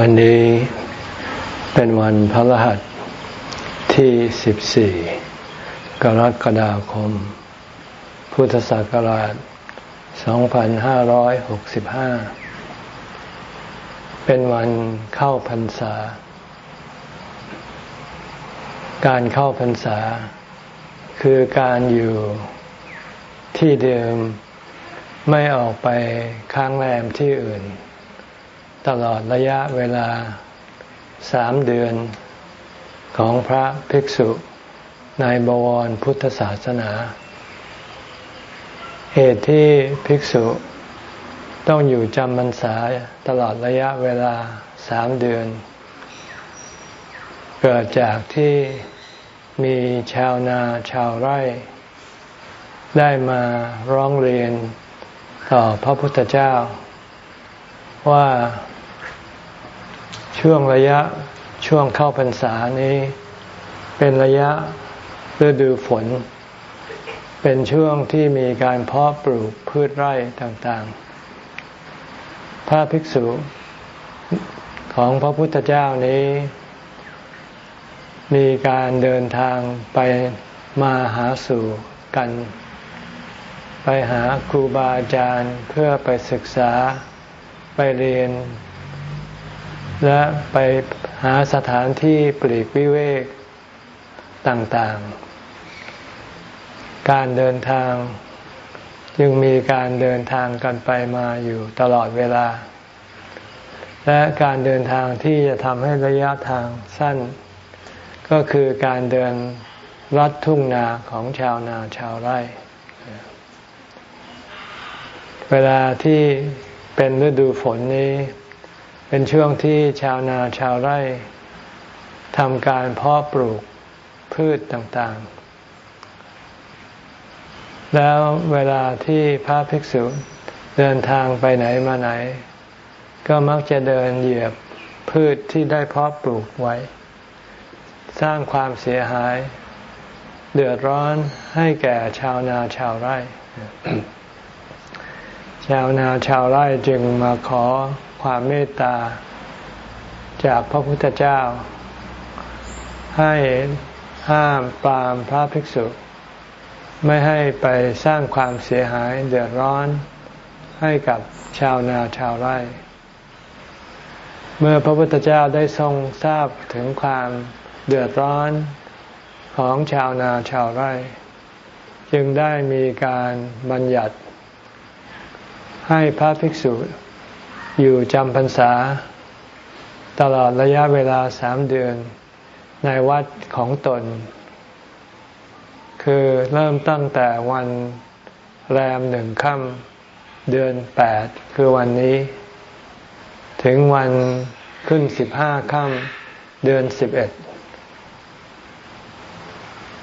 วันนี้เป็นวันพระรหัสที่ 14 กรกฎาคม พุทธศักราช 2565 เป็นวันเข้าพรรษา การเข้าพรรษา คือการอยู่ที่เดิมไม่ออกไปค้างแรมที่อื่น ตลอดระยะเวลาสามเดือนของพระภิกษุในบวรพุทธศาสนา เหตุที่ภิกษุต้องอยู่จำพรรษาตลอดระยะเวลาสามเดือน เกิดจากที่มีชาวนาชาวไร่ ได้มาร้องเรียนต่อพระพุทธเจ้า ว่า ช่วงระยะช่วงเข้าพรรษานี้ เป็นระยะฤดูฝน เป็นช่วงที่มีการเพาะปลูกพืชไร่ต่างๆ พระภิกษุของพระพุทธเจ้านี้ มีการเดินทางไปมาหาสู่กัน ไปหาครูบาอาจารย์เพื่อไปศึกษาไปเรียน และไปหาสถานที่ปลีกวิเวกต่างๆ การเดินทางจึงมีการเดินทางกันไปมาอยู่ตลอดเวลา และการเดินทางที่จะทำให้ระยะทางสั้น ก็คือการเดินรัดทุ่งนาของชาวนาชาวไร่ เวลาที่เป็นฤดูฝนนี้ เป็นช่วงที่ชาวนาชาวไร่ทำการเพาะปลูกพืชต่างๆ แล้วเวลาที่พระภิกษุเดินทางไปไหนมาไหน ก็มักจะเดินเหยียบพืชที่ได้เพาะปลูกไว้ สร้างความเสียหาย เดือดร้อนให้แก่ชาวนาชาวไร่ ชาวนาชาวไร่จึงมาขอ ความเมตตา จากพระพุทธเจ้า ให้ห้ามปรามพระภิกษุ ไม่ให้ไปสร้างความเสียหายเดือดร้อนให้กับชาวนาชาวไร่ เมื่อพระพุทธเจ้าได้ทรงทราบถึงความเดือดร้อนของชาวนาชาวไร่ จึงได้มีการบัญญัติ ให้พระภิกษุ อยู่จำพรรษา ตลอดระยะเวลาสามเดือนในวัดของตน คือเริ่มตั้งแต่วันแรมหนึ่งค่ำเดือนแปดคือวันนี้ ถึงวันขึ้นสิบห้าค่ำเดือนสิบเอ็ด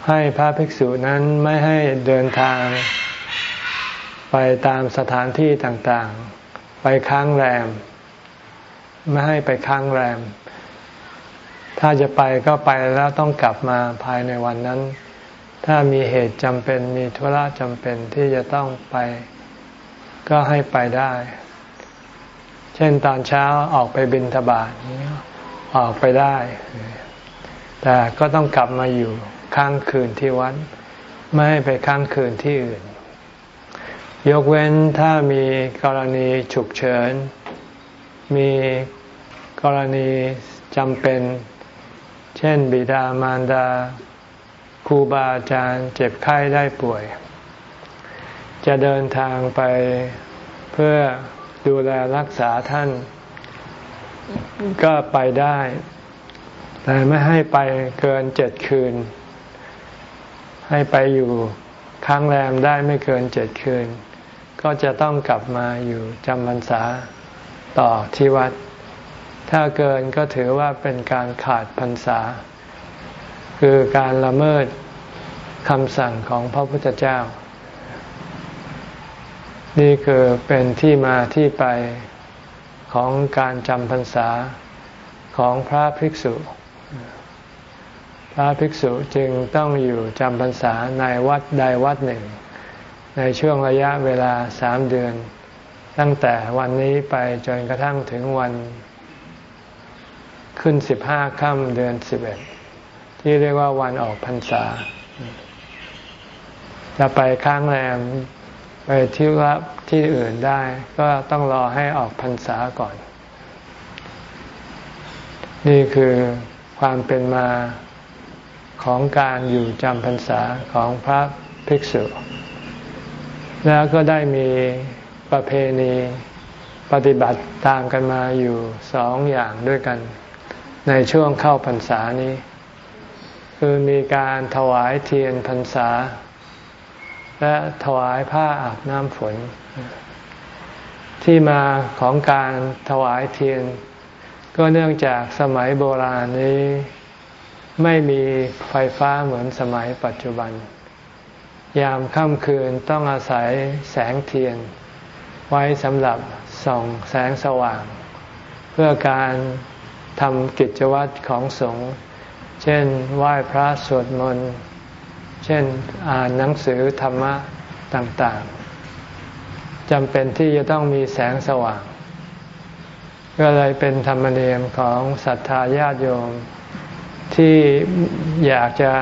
ให้พระภิกษุนั้นไม่ให้เดินทาง ไปตามสถานที่ต่างๆ ไปค้างแรม ไม่ให้ไปค้างแรม ถ้าจะไปก็ไปแล้วต้องกลับมาภายในวันนั้น ถ้ามีเหตุจำเป็นมีธุระจำเป็นที่จะต้องไป ก็ให้ไปได้ เช่นตอนเช้าออกไปบินทบาทออกไปได้ แต่ก็ต้องกลับมาอยู่ค้างคืนที่วัดไม่ให้ไปค้างคืนที่อื่น ยกเว้นถ้ามีกรณีฉุกเฉิน มีกรณีจำเป็น เช่น บิดามารดาครูบาอาจารย์เจ็บไข้ได้ป่วย จะเดินทางไปเพื่อดูแลรักษาท่าน ก็ไปได้ แต่ไม่ให้ไปเกินเจ็ดคืน ให้ไปอยู่ค้างแรมได้ไม่เกินเจ็ดคืน ก็จะต้องกลับมาอยู่จำพรรษาต่อที่วัด ถ้าเกินก็ถือว่าเป็นการขาดพรรษา คือการละเมิดคำสั่งของพระพุทธเจ้า นี่คือเป็นที่มาที่ไปของการจำพรรษาของพระภิกษุ พระภิกษุจึงต้องอยู่จำพรรษาในวัดใดวัดหนึ่ง ในช่วงระยะเวลาสามเดือน ตั้งแต่วันนี้ไปจนกระทั่งถึงวันขึ้นสิบห้าค่ำเดือนสิบเอ็ดที่เรียกว่าวันออกพรรษาจะไปค้างแรมไปที่ว่าที่อื่นได้ ก็ต้องรอให้ออกพรรษาก่อน นี่คือความเป็นมาของการอยู่จำพรรษาของพระภิกษุ แล้วก็ได้มีประเพณีปฏิบัติตามกันมาอยู่สองอย่างด้วยกัน ในช่วงเข้าพรรษานี้ คือมีการถวายเทียนพรรษา และถวายผ้าอาบน้ำฝน ที่มาของการถวายเทียน ก็เนื่องจากสมัยโบราณนี้ ไม่มีไฟฟ้าเหมือนสมัยปัจจุบัน ยามค่ำคืนต้องอาศัยแสงเทียน ไว้สำหรับส่องแสงสว่าง เพื่อการทำกิจวัตรของสงฆ์เช่นไหว้พระสวดมนต์ เช่นอ่านหนังสือธรรมะต่างๆจำเป็นที่จะต้องมีแสงสว่าง ก็เลยเป็นธรรมเนียมของศรัทธาญาติโยมที่อยากจะ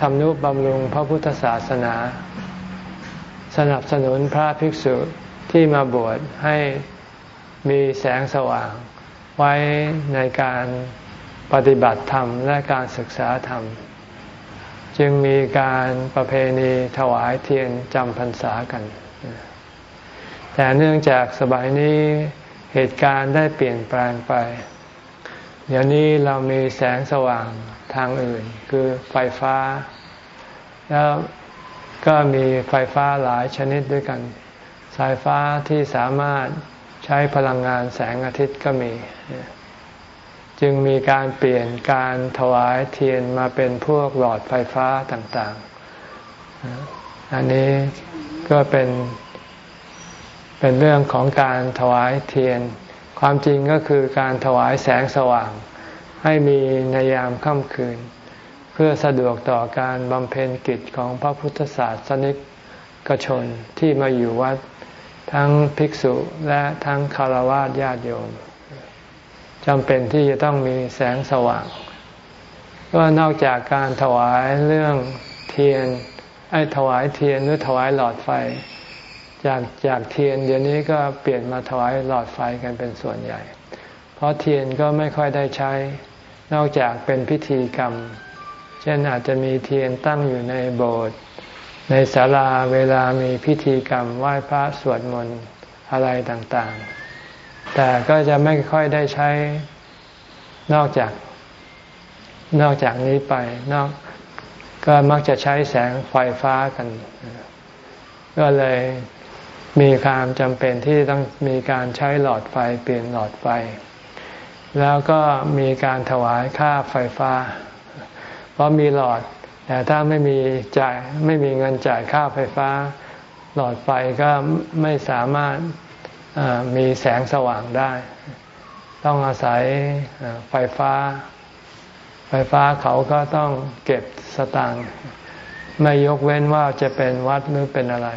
ทำนุบำรุงพระพุทธศาสนา สนับสนุนพระภิกษุที่มาบวชให้มีแสงสว่าง ไว้ในการปฏิบัติธรรมและการศึกษาธรรม จึงมีการประเพณีถวายเทียนจำพรรษากัน แต่เนื่องจากสมัยนี้เหตุการณ์ได้เปลี่ยนแปลงไป เดี๋ยวนี้เรามีแสงสว่าง ทางอื่น คือไฟฟ้า แล้วก็มีไฟฟ้าหลายชนิดด้วยกัน สายฟ้าที่สามารถใช้พลังงานแสงอาทิตย์ก็มี จึงมีการเปลี่ยนการถวายเทียนมาเป็นพวกหลอดไฟฟ้าต่างๆ อันนี้ก็เป็นเป็นเรื่องของการถวายเทียน ความจริงก็คือการถวายแสงสว่าง ให้มีในยามค่ำคืน เพื่อสะดวกต่อการบำเพ็ญกิจของพระพุทธศาสนิกชนที่มาอยู่วัดทั้งภิกษุและทั้งคารวะญาติโยมจำเป็นที่จะต้องมีแสงสว่างก็นอกจากการถวายเรื่องเทียนไอ้ถวายเทียนหรือถวายหลอดไฟ จากจากเทียนเดี๋ยวนี้ก็เปลี่ยนมาถวายหลอดไฟกันเป็นส่วนใหญ่ เพราะเทียนก็ไม่ค่อยได้ใช้ นอกจากเป็นพิธีกรรม เช่นอาจจะมีเทียนตั้งอยู่ในโบสถ์ในศาลาเวลามีพิธีกรรมไหว้พระสวดมนต์อะไรต่างๆ แต่ก็จะไม่ค่อยได้ใช้นอกจาก นอกจากนี้ไปนอกก็มักจะใช้แสงไฟฟ้ากัน ก็เลยมีความจำเป็นที่ต้องมีการใช้หลอดไฟเปลี่ยนหลอดไฟ แล้วก็มีการถวายค่าไฟฟ้า เพราะมีหลอด แต่ถ้าไม่มีจ่ายไม่มีเงินจ่ายค่าไฟฟ้า หลอดไฟก็ไม่สามารถมีแสงสว่างได้ ต้องอาศัยไฟฟ้า ไฟฟ้าเขาก็ต้องเก็บสตางค์ไม่ยกเว้นว่าจะเป็นวัดหรือเป็นอะไร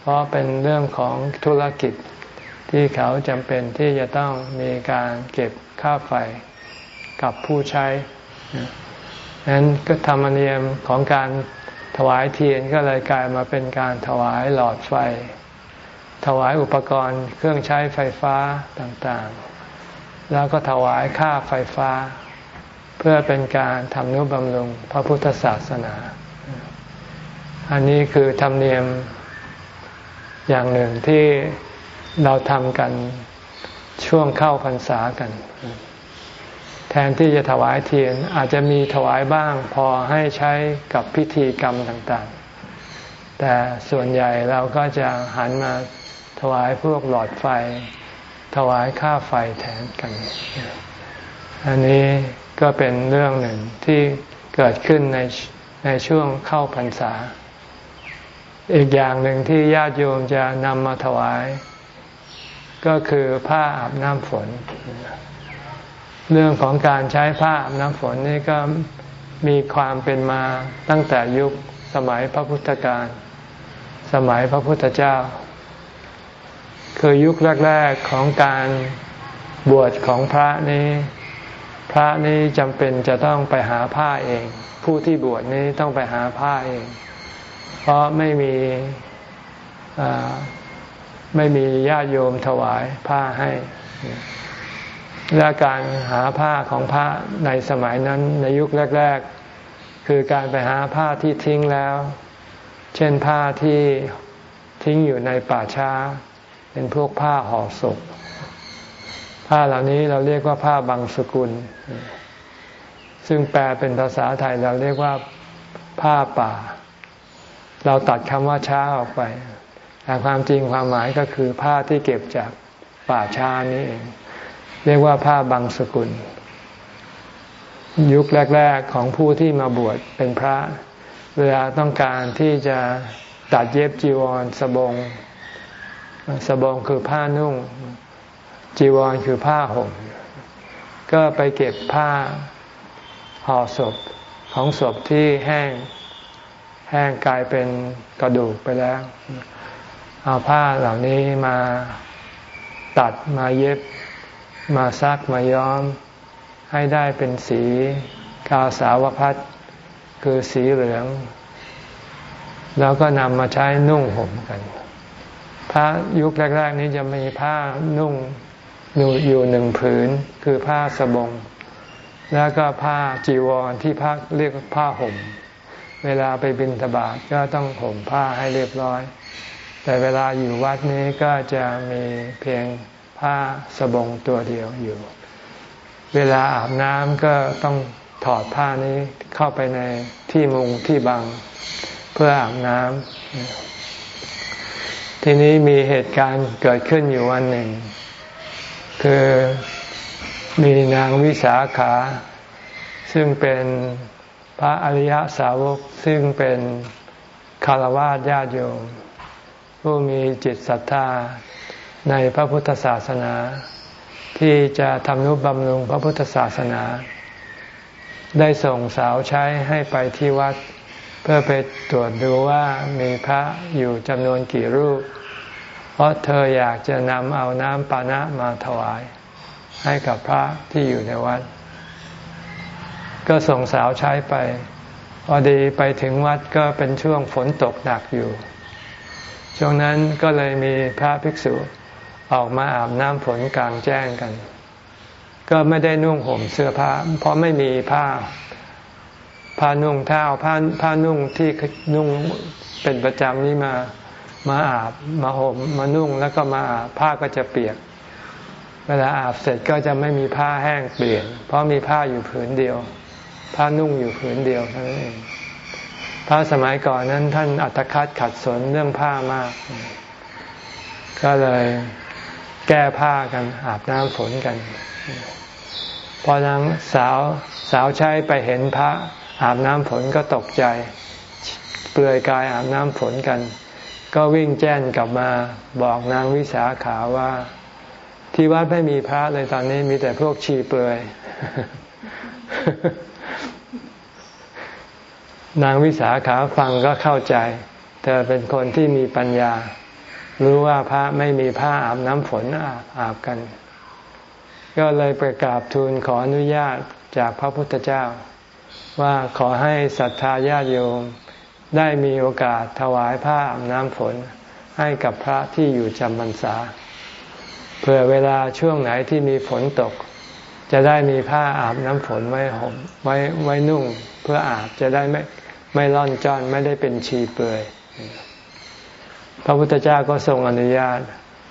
เพราะเป็นเรื่องของธุรกิจที่เขาจำเป็นที่จะต้องมีการเก็บ ค่าไฟกับผู้ใช้นั้นก็ธรรมเนียมของการถวายเทียนก็เลยกลายมาเป็นการถวายหลอดไฟ ถวายอุปกรณ์เครื่องใช้ไฟฟ้าต่างๆ แล้วก็ถวายค่าไฟฟ้า เพื่อเป็นการทำนุบำรุงพระพุทธศาสนา อันนี้คือธรรมเนียมอย่างหนึ่งที่เราทำกัน ช่วงเข้าพรรษากัน แทนที่จะถวายเทียนอาจจะมีถวายบ้างพอให้ใช้กับพิธีกรรมต่างๆ แต่ส่วนใหญ่เราก็จะหันมาถวายพวกหลอดไฟ ถวายค่าไฟแทนกัน อันนี้ก็เป็นเรื่องหนึ่งที่เกิดขึ้นในในช่วงเข้าพรรษา อีกอย่างหนึ่งที่ญาติโยมจะนำมาถวาย ก็คือผ้าอาบน้ำฝน เรื่องของการใช้ผ้าอาบน้ำฝนนี่ก็มีความเป็นมาตั้งแต่ยุคสมัยพระพุทธการสมัยพระพุทธเจ้า คือยุคแรก ๆของการบวชของพระนี้ พระนี้จำเป็นจะต้องไปหาผ้าเอง ผู้ที่บวชนี้ต้องไปหาผ้าเอง เพราะไม่มี ไม่มีญาติโยมถวายผ้าให้ และการหาผ้าของพระในสมัยนั้นในยุคแรก ๆ คือการไปหาผ้าที่ทิ้งแล้ว เช่นผ้าที่ทิ้งอยู่ในป่าช้า เป็นพวกผ้าห่อศพผ้าเหล่านี้เราเรียกว่าผ้าบางสกุล ซึ่งแปลเป็นภาษาไทยเราเรียกว่าผ้าป่า เราตัดคำว่าช้าออกไป แต่ความจริงความหมายก็คือผ้าที่เก็บจากป่าช้านี้เอง เรียกว่าผ้าบางสกุล ยุคแรก ๆของผู้ที่มาบวชเป็นพระ เวลาต้องการที่จะตัดเย็บจีวรสบง สบงคือผ้านุ่ง จีวรคือผ้าห่ม ก็ไปเก็บผ้าห่อศพของศพที่แห้งแห้งกลายเป็นกระดูกไปแล้ว เอาผ้าเหล่านี้มาตัดมาเย็บ มาซักมาย้อม ให้ได้เป็นสีกาสาวพัดคือสีเหลือง แล้วก็นำมาใช้นุ่งห่มกันพระยุคแรก ๆ นี้จะมีผ้านุ่งอยู่หนึ่งผืน คือผ้าสบง แล้วก็ผ้าจีวรที่พักเรียกผ้าห่ม เวลาไปบิณฑบาตก็ต้องห่มผ้าให้เรียบร้อย แต่เวลาอยู่วัดนี้ก็จะมีเพียงผ้าสบงตัวเดียวอยู่ เวลาอาบน้ำก็ต้องถอดผ้านี้เข้าไปในที่มุงที่บังเพื่ออาบน้ำทีนี้มีเหตุการณ์เกิดขึ้นอยู่วันหนึ่ง คือมีนางวิสาขา ซึ่งเป็นพระอริยสาวกซึ่งเป็นคารวะญาติโยม ผู้มีจิตศรัทธาในพระพุทธศาสนา ที่จะทำนุบำรุงพระพุทธศาสนา ได้ส่งสาวใช้ให้ไปที่วัด เพื่อไปตรวจดูว่ามีพระอยู่จำนวนกี่รูป เพราะเธออยากจะนำเอาน้ำปานะมาถวาย ให้กับพระที่อยู่ในวัด ก็ส่งสาวใช้ไปพอดีไปถึงวัดก็เป็นช่วงฝนตกหนักอยู่ ช่วงนั้นก็เลยมีพระภิกษุออกมาอาบน้ำฝนกลางแจ้งกัน ก็ไม่ได้นุ่งห่มเสื้อผ้า เพราะไม่มีผ้าผ้านุ่งถ้าเอาผ้าผ้านุ่งที่นุ่งเป็นประจำนี้มามาอาบมาห่มมานุ่งแล้วก็มาอาบผ้าก็จะเปียก เวลาอาบเสร็จก็จะไม่มีผ้าแห้งเปลี่ยน เพราะมีผ้าอยู่ผืนเดียว ผ้านุ่งอยู่ผืนเดียวเท่านั้นเอง พระสมัยก่อนนั้นท่านอัตคัดขัดสนเรื่องผ้ามาก ก็เลยแก้ผ้ากันอาบน้ำฝนกัน พอนางสาวสาวใช้ไปเห็นพระอาบน้ำฝนก็ตกใจ เปลือยกายอาบน้ำฝนกัน ก็วิ่งแจ้นกลับมาบอกนางวิสาขาว่า ที่วัดไม่มีพระเลยตอนนี้มีแต่พวกชีเปลือย นางวิสาขาฟังก็เข้าใจ เธอเป็นคนที่มีปัญญา รู้ว่าพระไม่มีผ้าอาบน้ำฝนอาบอาบกัน ก็เลยไปกาบทูลขออนุญาตจากพระพุทธเจ้า ว่าขอให้ศรัทธาญาติโยมได้มีโอกาสถวายผ้าอาบน้ำฝนให้กับพระที่อยู่จำพรรษาเผื่อเวลาช่วงไหนที่มีฝนตก จะได้มีผ้าอาบน้ำฝนไว้ห่มไว้ไว้นุ่ง เพื่ออาบจะได้ไม่ ไม่ร่อนจ้อนไม่ได้เป็นชีเปลือยพระพุทธเจ้าก็ทรงอนุญาต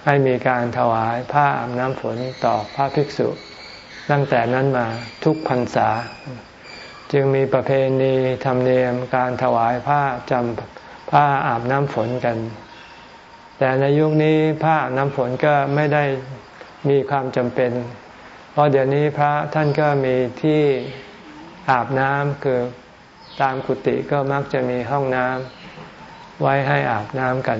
ให้มีการถวายผ้าอาบน้ำฝนต่อพระภิกษุ ตั้งแต่นั้นมาทุกพรรษา จึงมีประเพณีธรรมเนียมการถวายผ้าจำผ้าอาบน้ำฝนกัน แต่ในยุคนี้ผ้าอาบน้ำฝนก็ไม่ได้มีความจำเป็น เพราะเดี๋ยวนี้พระท่านก็มีที่อาบน้ำคือ ตามกุฏิก็มักจะมีห้องน้ำไว้ให้อาบน้ำกัน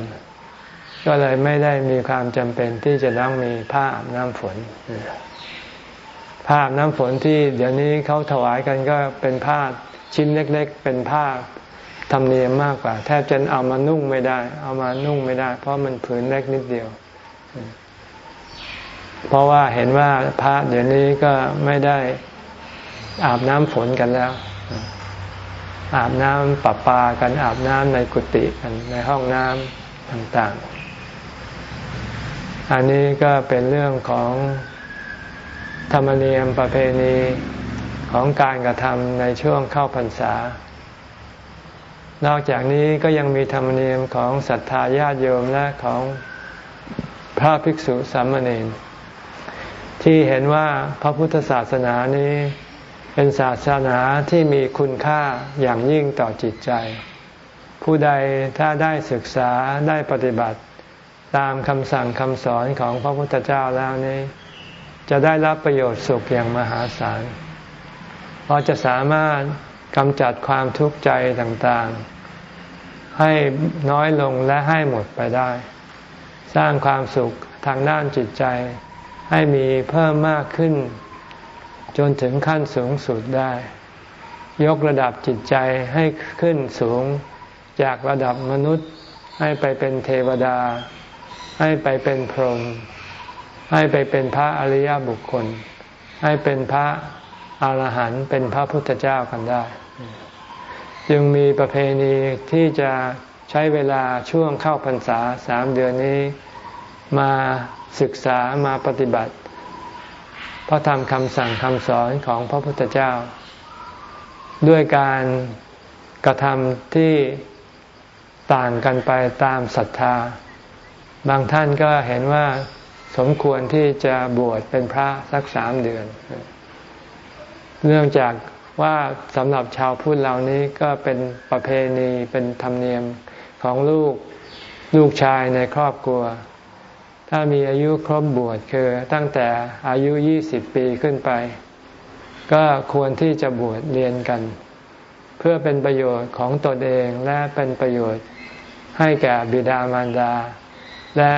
ก็เลยไม่ได้มีความจำเป็นที่จะต้องมีผ้าอาบน้ำฝนผ้าอาบน้ำฝนที่เดี๋ยวนี้เขาถวายกันก็เป็นผ้าชิ้นเล็ก ๆ เป็นผ้าธรรมเนียมมากกว่า แทบจะเอามานุ่งไม่ได้ เอามานุ่งไม่ได้ เพราะมันผืนเล็กนิดเดียว เพราะว่าเห็นว่าพระเดี๋ยวนี้ก็ไม่ได้อาบน้ำฝนกันแล้ว อาบน้ำปะปากันอาบน้ำในกุฏิกันในห้องน้ำต่างๆ อันนี้ก็เป็นเรื่องของธรรมเนียมประเพณีของการกระทำในช่วงเข้าพรรษา นอกจากนี้ก็ยังมีธรรมเนียมของศรัทธาญาติโยมและของพระภิกษุสามเณรที่เห็นว่าพระพุทธศาสนานี้ เป็นศาสนาที่มีคุณค่าอย่างยิ่งต่อจิตใจ ผู้ใดถ้าได้ศึกษาได้ปฏิบัติ ตามคำสั่งคำสอนของพระพุทธเจ้าแล้วนี้ จะได้รับประโยชน์สุขอย่างมหาศาลเพราะจะสามารถกำจัดความทุกข์ใจต่างๆ ให้น้อยลงและให้หมดไปได้ สร้างความสุขทางด้านจิตใจ ให้มีเพิ่มมากขึ้น จนถึงขั้นสูงสุดได้ ยกระดับจิตใจให้ขึ้นสูงจากระดับมนุษย์ ให้ไปเป็นเทวดา ให้ไปเป็นพรหมให้ไปเป็นพระอริยบุคคล ให้เป็นพระอรหันต์เป็นพระพุทธเจ้ากันได้ จึงมีประเพณีที่จะใช้เวลาช่วงเข้าพรรษาสามเดือนนี้ มาศึกษามาปฏิบัติ พระธรรมคำสั่งคำสอนของพระพุทธเจ้า ด้วยการกระทำที่ต่างกันไปตามศรัทธา บางท่านก็เห็นว่าสมควรที่จะบวชเป็นพระสักสามเดือน เนื่องจากว่าสำหรับชาวพุทธเหล่านี้ก็เป็นประเพณีเป็นธรรมเนียมของลูกลูกชายในครอบครัว ถ้ามีอายุครบบวชคือตั้งแต่อายุยี่สิบปีขึ้นไป ก็ควรที่จะบวชเรียนกัน เพื่อเป็นประโยชน์ของตนเองและเป็นประโยชน์ให้แก่บิดามารดา และ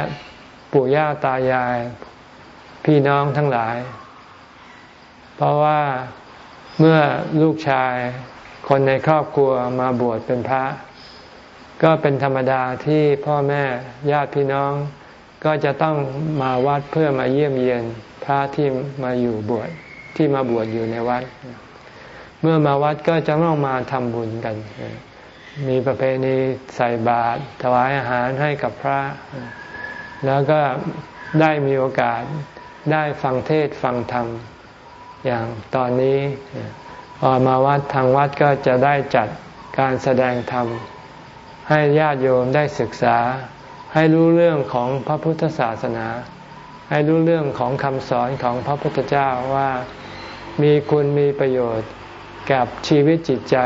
ปู่ย่าตายาย พี่น้องทั้งหลาย เพราะว่าเมื่อลูกชายคนในครอบครัวมาบวชเป็นพระ ก็เป็นธรรมดาที่พ่อแม่ญาติพี่น้อง ก็จะต้องมาวัดเพื่อมาเยี่ยมเยียนพระที่มาอยู่บวชที่มาบวชอยู่ในวัด เมื่อมาวัดก็จะต้องมาทำบุญกัน มีประเพณีใส่บาตรถวายอาหารให้กับพระ แล้วก็ได้มีโอกาสได้ฟังเทศฟังธรรมอย่างตอนนี้พอมาวัดทางวัดก็จะได้จัดการแสดงธรรม ให้ญาติโยมได้ศึกษา ให้รู้เรื่องของพระพุทธศาสนา ให้รู้เรื่องของคำสอนของพระพุทธเจ้าว่ามีคุณมีประโยชน์กับชีวิตจิตใจ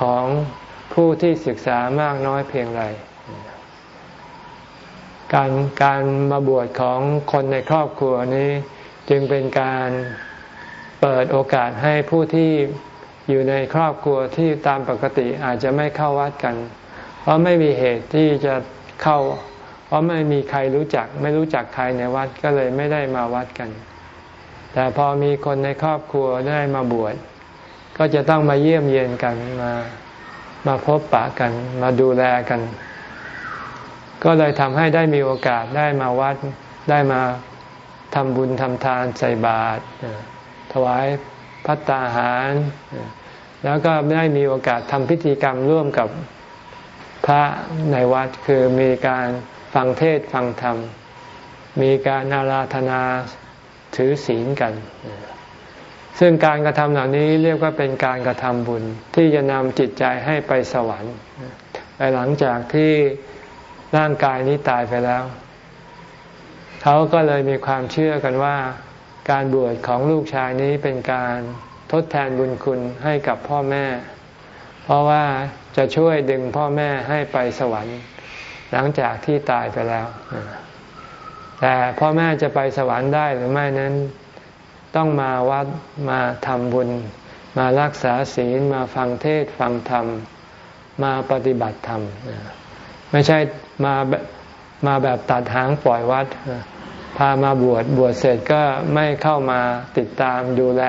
ของผู้ที่ศึกษามากน้อยเพียงไร การการมาบวชของคนในครอบครัวนี้จึงเป็นการเปิดโอกาสให้ผู้ที่อยู่ในครอบครัวที่ตามปกติอาจจะไม่เข้าวัดกัน เพราะไม่มีเหตุที่จะเข้า เพราะไม่มีใครรู้จัก ไม่รู้จักใครในวัดก็เลยไม่ได้มาวัดกัน แต่พอมีคนในครอบครัวได้มาบวชก็จะต้องมาเยี่ยมเยียนกันมามาพบปะกัน มาดูแลกัน ก็เลยทำให้ได้มีโอกาสได้มาวัดได้มาทำบุญทำทานใส่บาตรถวายพัตตาหาร แล้วก็ได้มีโอกาสทำพิธีกรรมร่วมกับพระในวัดคือมีการ ฟังเทศฟังธรรม มีการนาราธนาถือศีลกัน ซึ่งการกระทำเหล่านี้เรียกว่าเป็นการกระทำบุญที่จะนำจิตใจให้ไปสวรรค์ไปหลังจากที่ร่างกายนี้ตายไปแล้ว เขาก็เลยมีความเชื่อกันว่า การบวชของลูกชายนี้เป็นการทดแทนบุญคุณให้กับพ่อแม่ เพราะว่าจะช่วยดึงพ่อแม่ให้ไปสวรรค์ หลังจากที่ตายไปแล้ว แต่พ่อแม่จะไปสวรรค์ได้หรือไม่นั้น ต้องมาวัดมาทำบุญ มารักษาศีลมาฟังเทศฟังธรรม มาปฏิบัติธรรม ไม่ใช่มามาแบบตัดหางปล่อยวัด พามาบวชบวชเสร็จก็ไม่เข้ามาติดตามดูแล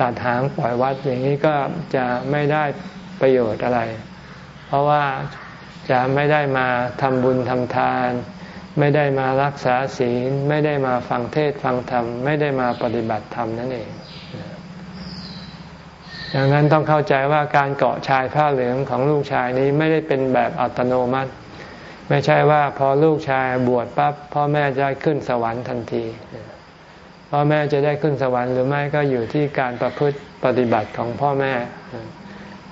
ตัดหางปล่อยวัดอย่างนี้ก็จะไม่ได้ประโยชน์อะไร เพราะว่า จะไม่ได้มาทำบุญทำทาน ไม่ได้มารักษาศีล ไม่ได้มาฟังเทศฟังธรรม ไม่ได้มาปฏิบัติธรรมนั่นเองดังนั้นต้องเข้าใจว่าการเกาะชายผ้าเหลืองของลูกชายนี้ไม่ได้เป็นแบบอัตโนมัติ ไม่ใช่ว่าพอลูกชายบวชปั๊บพ่อแม่จะขึ้นสวรรค์ทันทีพ่อแม่จะได้ขึ้นสวรรค์หรือไม่ก็อยู่ที่การประพฤติปฏิบัติของพ่อแม่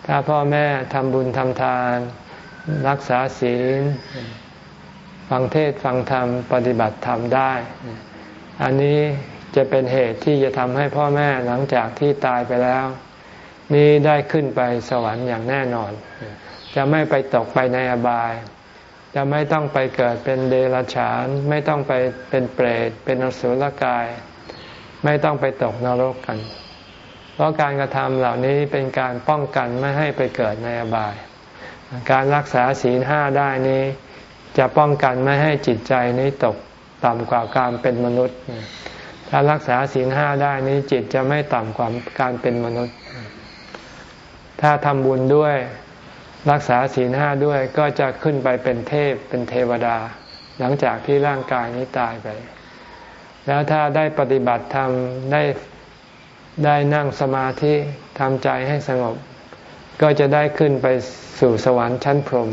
ถ้าพ่อแม่ทำบุญทำทาน รักษาศีล ฟังเทศฟังธรรม ปฏิบัติธรรมได้ อันนี้จะเป็นเหตุที่จะทำให้พ่อแม่หลังจากที่ตายไปแล้ว นี้ได้ขึ้นไปสวรรค์อย่างแน่นอน จะไม่ไปตกไปในอบาย จะไม่ต้องไปเกิดเป็นเดรัจฉาน ไม่ต้องไปเป็นเปรต เป็นอสุรกาย ไม่ต้องไปตกนรกกัน เพราะการกระทำเหล่านี้เป็นการป้องกันไม่ให้ไปเกิดในอบาย การรักษาศีลห้าได้นี้ จะป้องกันไม่ให้จิตใจนี้ตกต่ำกว่าการเป็นมนุษย์ ถ้ารักษาศีลห้าได้นี้จิตจะไม่ต่ำกว่าการเป็นมนุษย์ ถ้าทำบุญด้วยรักษาศีลห้าด้วยก็จะขึ้นไปเป็นเทพเป็นเทวดา หลังจากที่ร่างกายนี้ตายไป แล้วถ้าได้ปฏิบัติธรรมได้ได้นั่งสมาธิทำใจให้สงบ ก็จะได้ขึ้นไปสู่สวรรค์ชั้นพรหม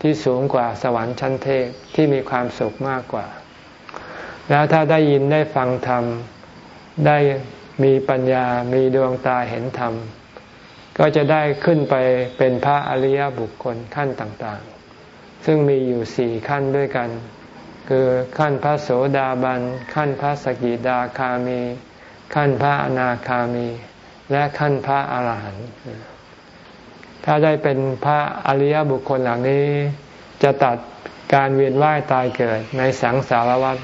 ที่สูงกว่าสวรรค์ชั้นเทพที่มีความสุขมากกว่า แล้วถ้าได้ยินได้ฟังธรรม ได้มีปัญญามีดวงตาเห็นธรรม ก็จะได้ขึ้นไปเป็นพระอริยบุคคลขั้นต่างๆ ซึ่งมีอยู่สี่ขั้นด้วยกัน คือขั้นพระโสดาบัน ขั้นพระสกิดาคามี ขั้นพระอนาคามี และขั้นพระอาหารหันต์ ถ้าได้เป็นพระอริยบุคคลเหล่านี้ จะตัดการเวียนว่ายตายเกิดในสังสารวัฏ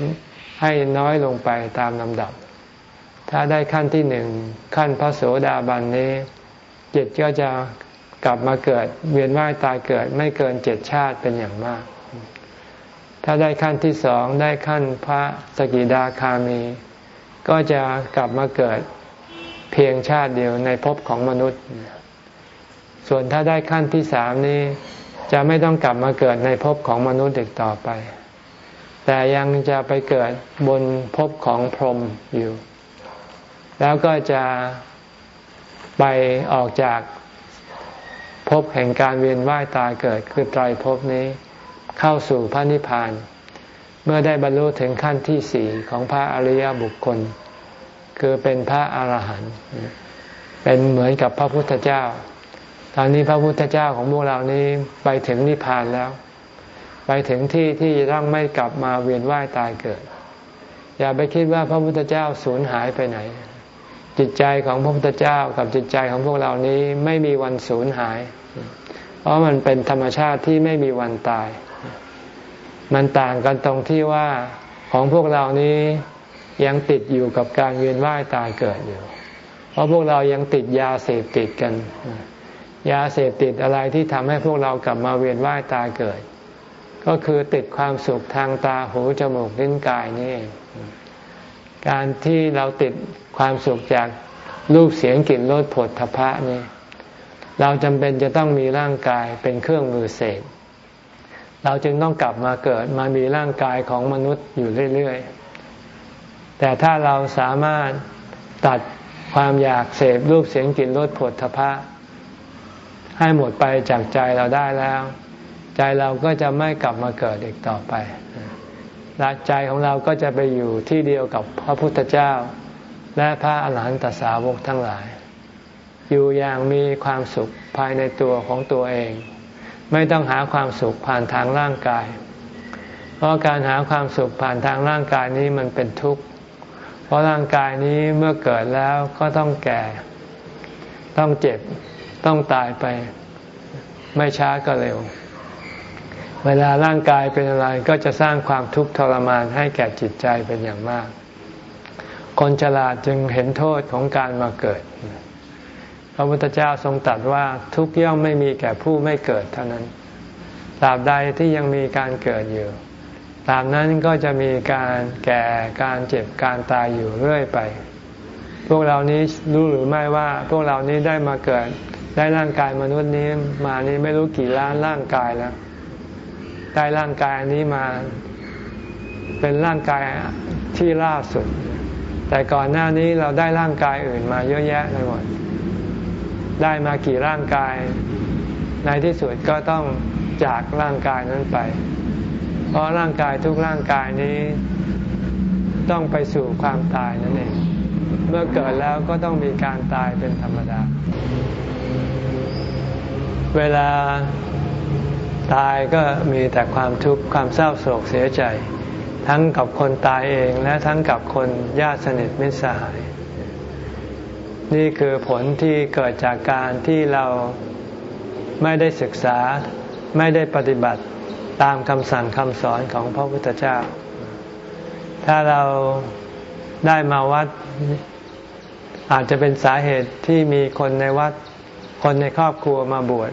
ให้น้อยลงไปตามลำดับ ถ้าได้ขั้นที่หนึ่งขั้นพระโสดาบันนี้จิตก็จะกลับมาเกิดเวียนว่ายตายเกิดไม่เกินเจ็ดชาติเป็นอย่างมาก ถ้าได้ขั้นที่สองได้ขั้นพระสกิดาคามี ก็จะกลับมาเกิดเพียงชาติเดียวในภพของมนุษย์ ส่วนถ้าได้ขั้นที่สามนี้ จะไม่ต้องกลับมาเกิดในภพของมนุษย์อีกต่อไป แต่ยังจะไปเกิดบนภพของพรหมอยู่ แล้วก็จะไปออกจากภพแห่งการเวียนว่ายตายเกิดคือไตรภพนี้เข้าสู่พระนิพพาน เมื่อได้บรรลุถึงขั้นที่สี่ของพระอริยบุคคล คือเป็นพระอรหันต์เป็นเหมือนกับพระพุทธเจ้า ตอนนี้พระพุทธเจ้าของพวกเรานี้ไปถึงนิพพานแล้ว ไปถึงที่ที่ต้องไม่กลับมาเวียนว่ายตายเกิด อย่าไปคิดว่าพระพุทธเจ้าสูญหายไปไหน จิตใจของพระพุทธเจ้ากับจิตใจของพวกเรานี้ไม่มีวันสูญหาย เพราะมันเป็นธรรมชาติที่ไม่มีวันตาย มันต่างกันตรงที่ว่าของพวกเรานี้ยังติดอยู่กับการเวียนว่ายตายเกิดอยู่ เพราะพวกเรายังติดยาเสพติดกัน ยาเสพติดอะไรที่ทำให้พวกเรากลับมาเวียนว่ายตายเกิด ก็คือติดความสุขทางตาหูจมูกลิ้นกายนี่ การที่เราติดความสุขจากรูปเสียงกลิ่นรสผลทพะนี่เราจำเป็นจะต้องมีร่างกายเป็นเครื่องมือเสกเราจึงต้องกลับมาเกิดมามีร่างกายของมนุษย์อยู่เรื่อยๆ แต่ถ้าเราสามารถตัดความอยากเสพรูปเสียงกลิ่นรสผลทพะ ให้หมดไปจากใจเราได้แล้ว ใจเราก็จะไม่กลับมาเกิดอีกต่อไปใจของเราก็จะไปอยู่ที่เดียวกับพระพุทธเจ้า และพระอาหารหันตสาวกทั้งหลาย อยู่อย่างมีความสุขภายในตัวของตัวเอง ไม่ต้องหาความสุขผ่านทางร่างกาย เพราะการหาความสุขผ่านทางร่างกายนี้มันเป็นทุกข์ เพราะร่างกายนี้เมื่อเกิดแล้วก็ต้องแก่ ต้องเจ็บ ต้องตายไป ไม่ช้าก็เร็ว เวลาร่างกายเป็นอะไรก็จะสร้างความทุกข์ทรมานให้แก่จิตใจเป็นอย่างมาก คนฉลาดจึงเห็นโทษของการมาเกิด พระพุทธเจ้าทรงตรัสว่าทุกย่อมไม่มีแก่ผู้ไม่เกิดเท่านั้นตราบใดที่ยังมีการเกิดอยู่ตามนั้นก็จะมีการแก่การเจ็บการตายอยู่เรื่อยไป พวกเรานี้รู้หรือไม่ว่า พวกเรานี้ได้มาเกิด ได้ร่างกายมนุษย์นี้มานี้ไม่รู้กี่ล้านร่างกายแล้ว ได้ร่างกายนี้มา เป็นร่างกายที่ล่าสุด แต่ก่อนหน้านี้เราได้ร่างกายอื่นมาเยอะแยะเลยหมดได้มากี่ร่างกาย ในที่สุดก็ต้องจากร่างกายนั้นไป เพราะร่างกายทุกร่างกายนี้ ต้องไปสู่ความตายนั่นเอง เมื่อเกิดแล้วก็ต้องมีการตายเป็นธรรมดา เวลาตายก็มีแต่ความทุกข์ความเศร้าโศกเสียใจ ทั้งกับคนตายเองและทั้งกับคนญาติสนิทมิตรสหาย นี่คือผลที่เกิดจากการที่เราไม่ได้ศึกษาไม่ได้ปฏิบัติตามคำสั่งคำสอนของพระพุทธเจ้า ถ้าเราได้มาวัดอาจจะเป็นสาเหตุที่มีคนในวัด คนในครอบครัวมาบวช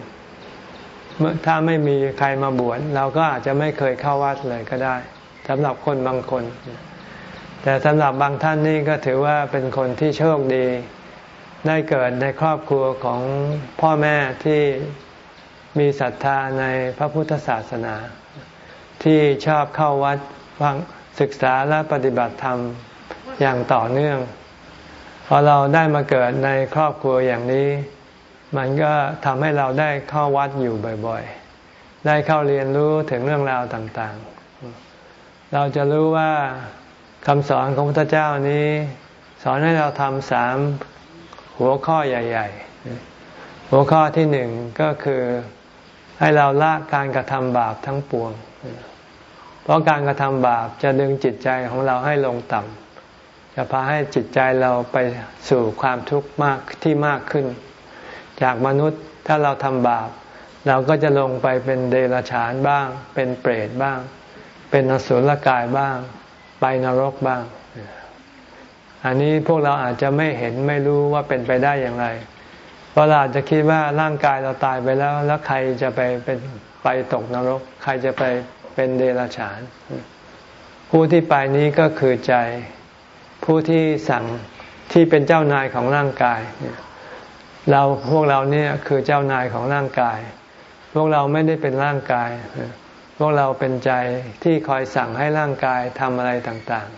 ถ้าไม่มีใครมาบวชเราก็อาจจะไม่เคยเข้าวัดเลยก็ได้สำหรับคนบางคน แต่สำหรับบางท่านนี่ก็ถือว่าเป็นคนที่โชคดี ได้เกิดในครอบครัวของพ่อแม่ที่มีศรัทธาในพระพุทธศาสนา ที่ชอบเข้าวัดฟังศึกษาและปฏิบัติธรรมอย่างต่อเนื่องพอเราได้มาเกิดในครอบครัวอย่างนี้ มันก็ทำให้เราได้เข้าวัดอยู่บ่อยๆ ได้เข้าเรียนรู้ถึงเรื่องราวต่างๆ เราจะรู้ว่าคำสอนของพระพุทธเจ้านี้ สอนให้เราทำสามหัวข้อใหญ่ ๆ หัวข้อที่หนึ่งก็คือให้เราละการกระทำบาปทั้งปวง เพราะการกระทำบาปจะดึงจิตใจของเราให้ลงต่ำจะพาให้จิตใจเราไปสู่ความทุกข์มากที่มากขึ้น จากมนุษย์ถ้าเราทำบาป เราก็จะลงไปเป็นเดรัจฉานบ้าง เป็นเปรตบ้าง เป็นอสุรกายบ้าง ไปนรกบ้าง อันนี้พวกเราอาจจะไม่เห็นไม่รู้ว่าเป็นไปได้อย่างไร เพราะเราจะคิดว่าร่างกายเราตายไปแล้ว แล้วใครจะไปเป็นไปตกนรก ใครจะไปเป็นเดรัจฉาน ผู้ที่ไปนี้ก็คือใจผู้ที่สั่งที่เป็นเจ้านายของร่างกายเเราพวกเราเนี่ยคือเจ้านายของร่างกาย พวกเราไม่ได้เป็นร่างกาย พวกเราเป็นใจที่คอยสั่งให้ร่างกายทำอะไรต่าง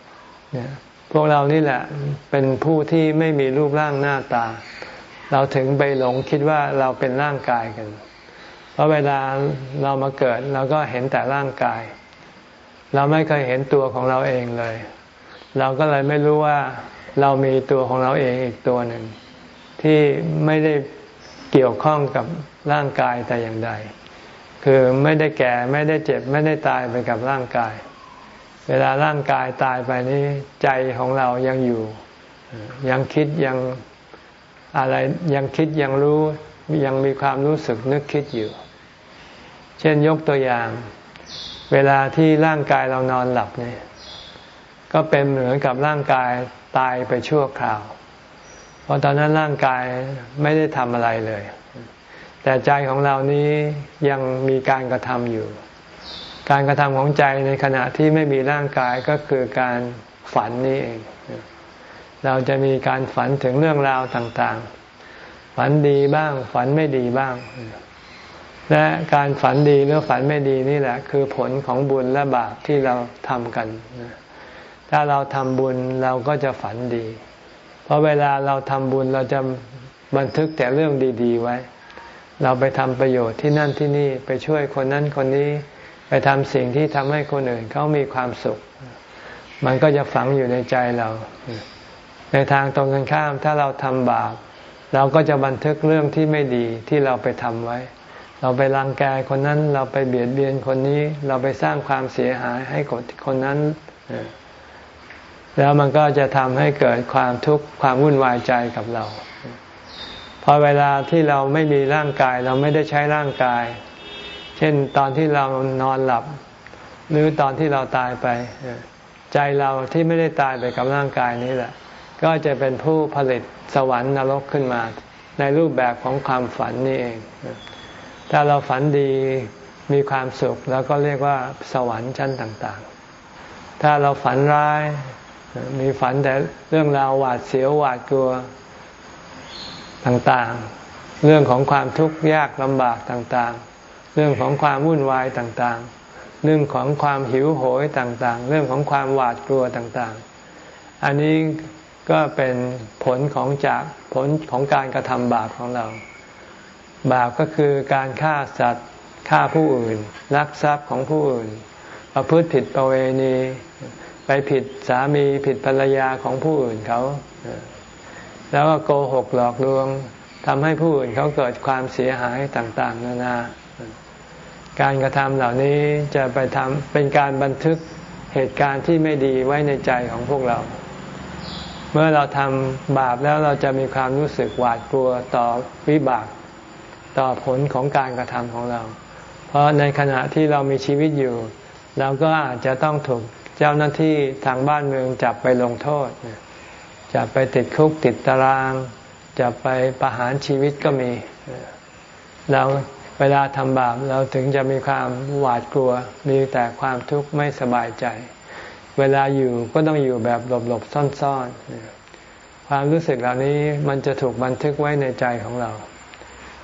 ๆเนี่ยพวกเรานี่แหละเป็นผู้ที่ไม่มีรูปร่างหน้าตา เราถึงไปหลงคิดว่าเราเป็นร่างกายกัน เพราะเวลาเรามาเกิดเราก็เห็นแต่ร่างกาย เราไม่เคยเห็นตัวของเราเองเลย เราก็เลยไม่รู้ว่าเรามีตัวของเราเองอีกตัวหนึ่ง ที่ไม่ได้เกี่ยวข้องกับร่างกายแต่อย่างใด คือไม่ได้แก่ไม่ได้เจ็บไม่ได้ตายไปกับร่างกาย เวลาร่างกายตายไปนี้ใจของเรายังอยู่ ยังคิดยังอะไรยังคิดยังรู้ยังมีความรู้สึกนึกคิดอยู่ เช่นยกตัวอย่าง เวลาที่ร่างกายเรานอนหลับเนี่ยก็เป็นเหมือนกับร่างกายตายไปชั่วคราว เพราะตอนนั้นร่างกายไม่ได้ทำอะไรเลย แต่ใจของเรานี้ยังมีการกระทำอยู่ การกระทำของใจในขณะที่ไม่มีร่างกายก็คือการฝันนี่เอง เราจะมีการฝันถึงเรื่องราวต่างๆ ฝันดีบ้าง ฝันไม่ดีบ้าง และการฝันดีหรือฝันไม่ดีนี่แหละ คือผลของบุญและบาปที่เราทำกัน ถ้าเราทำบุญเราก็จะฝันดี เพราะเวลาเราทำบุญเราจะบันทึกแต่เรื่องดี ๆ ไว้ เราไปทำประโยชน์ที่นั่นที่นี่ไปช่วยคนนั้นคนนี้ ไปทำสิ่งที่ทำให้คนอื่นเขามีความสุข มันก็จะฝังอยู่ในใจเรา ในทางตรงกันข้ามถ้าเราทำบาปเราก็จะบันทึกเรื่องที่ไม่ดีที่เราไปทำไว้ เราไปรังแกคนนั้น เราไปเบียดเบียนคนนี้ เราไปสร้างความเสียหายให้คนคนนั้น แล้วมันก็จะทำให้เกิดความทุกข์ความวุ่นวายใจกับเรา พอเวลาที่เราไม่มีร่างกายเราไม่ได้ใช้ร่างกาย เช่นตอนที่เรานอนหลับ หรือตอนที่เราตายไป ใจเราที่ไม่ได้ตายไปกับร่างกายนี้แหละ ก็จะเป็นผู้ผลิตสวรรค์นรกขึ้นมา ในรูปแบบของความฝันนี่เอง ถ้าเราฝันดีมีความสุข แล้วก็เรียกว่าสวรรค์ชั้นต่างๆ ถ้าเราฝันร้าย มีฝันแต่เรื่องราวหวาดเสียวหวาดกลัวต่างๆ เรื่องของความทุกข์ยากลำบากต่างๆ เรื่องของความวุ่นวายต่างๆ เรื่องของความหิวโหยต่างๆ เรื่องของความหวาดกลัวต่างๆ อันนี้ก็เป็นผลของจากผลของการกระทำบาปของเรา บาปก็คือการฆ่าสัตว์ฆ่าผู้อื่นลักทรัพย์ของผู้อื่นประพฤติผิดประเวณี ไปผิดสามีผิดภรรยาของผู้อื่นเขา แล้วก็โกหกหลอกลวงทำให้ผู้อื่นเขาเกิดความเสียหายต่างๆ นานา การกระทำเหล่านี้จะไปทำเป็นการบันทึกเหตุการณ์ที่ไม่ดีไว้ในใจของพวกเรา เมื่อเราทำบาปแล้วเราจะมีความรู้สึกหวาดกลัวต่อวิบากต่อผลของการกระทำของเรา เพราะในขณะที่เรามีชีวิตอยู่ เราก็อาจจะต้องถูก เจ้าหน้าที่ทางบ้านเมืองจับไปลงโทษจับไปติดคุกติดตารางจะไปประหารชีวิตก็มีเราเวลาทำบาปเราถึงจะมีความหวาดกลัว มีแต่ความทุกข์ไม่สบายใจ เวลาอยู่ก็ต้องอยู่แบบหลบๆซ่อนๆ ความรู้สึกเหล่านี้มันจะถูกบันทึกไว้ในใจของเรา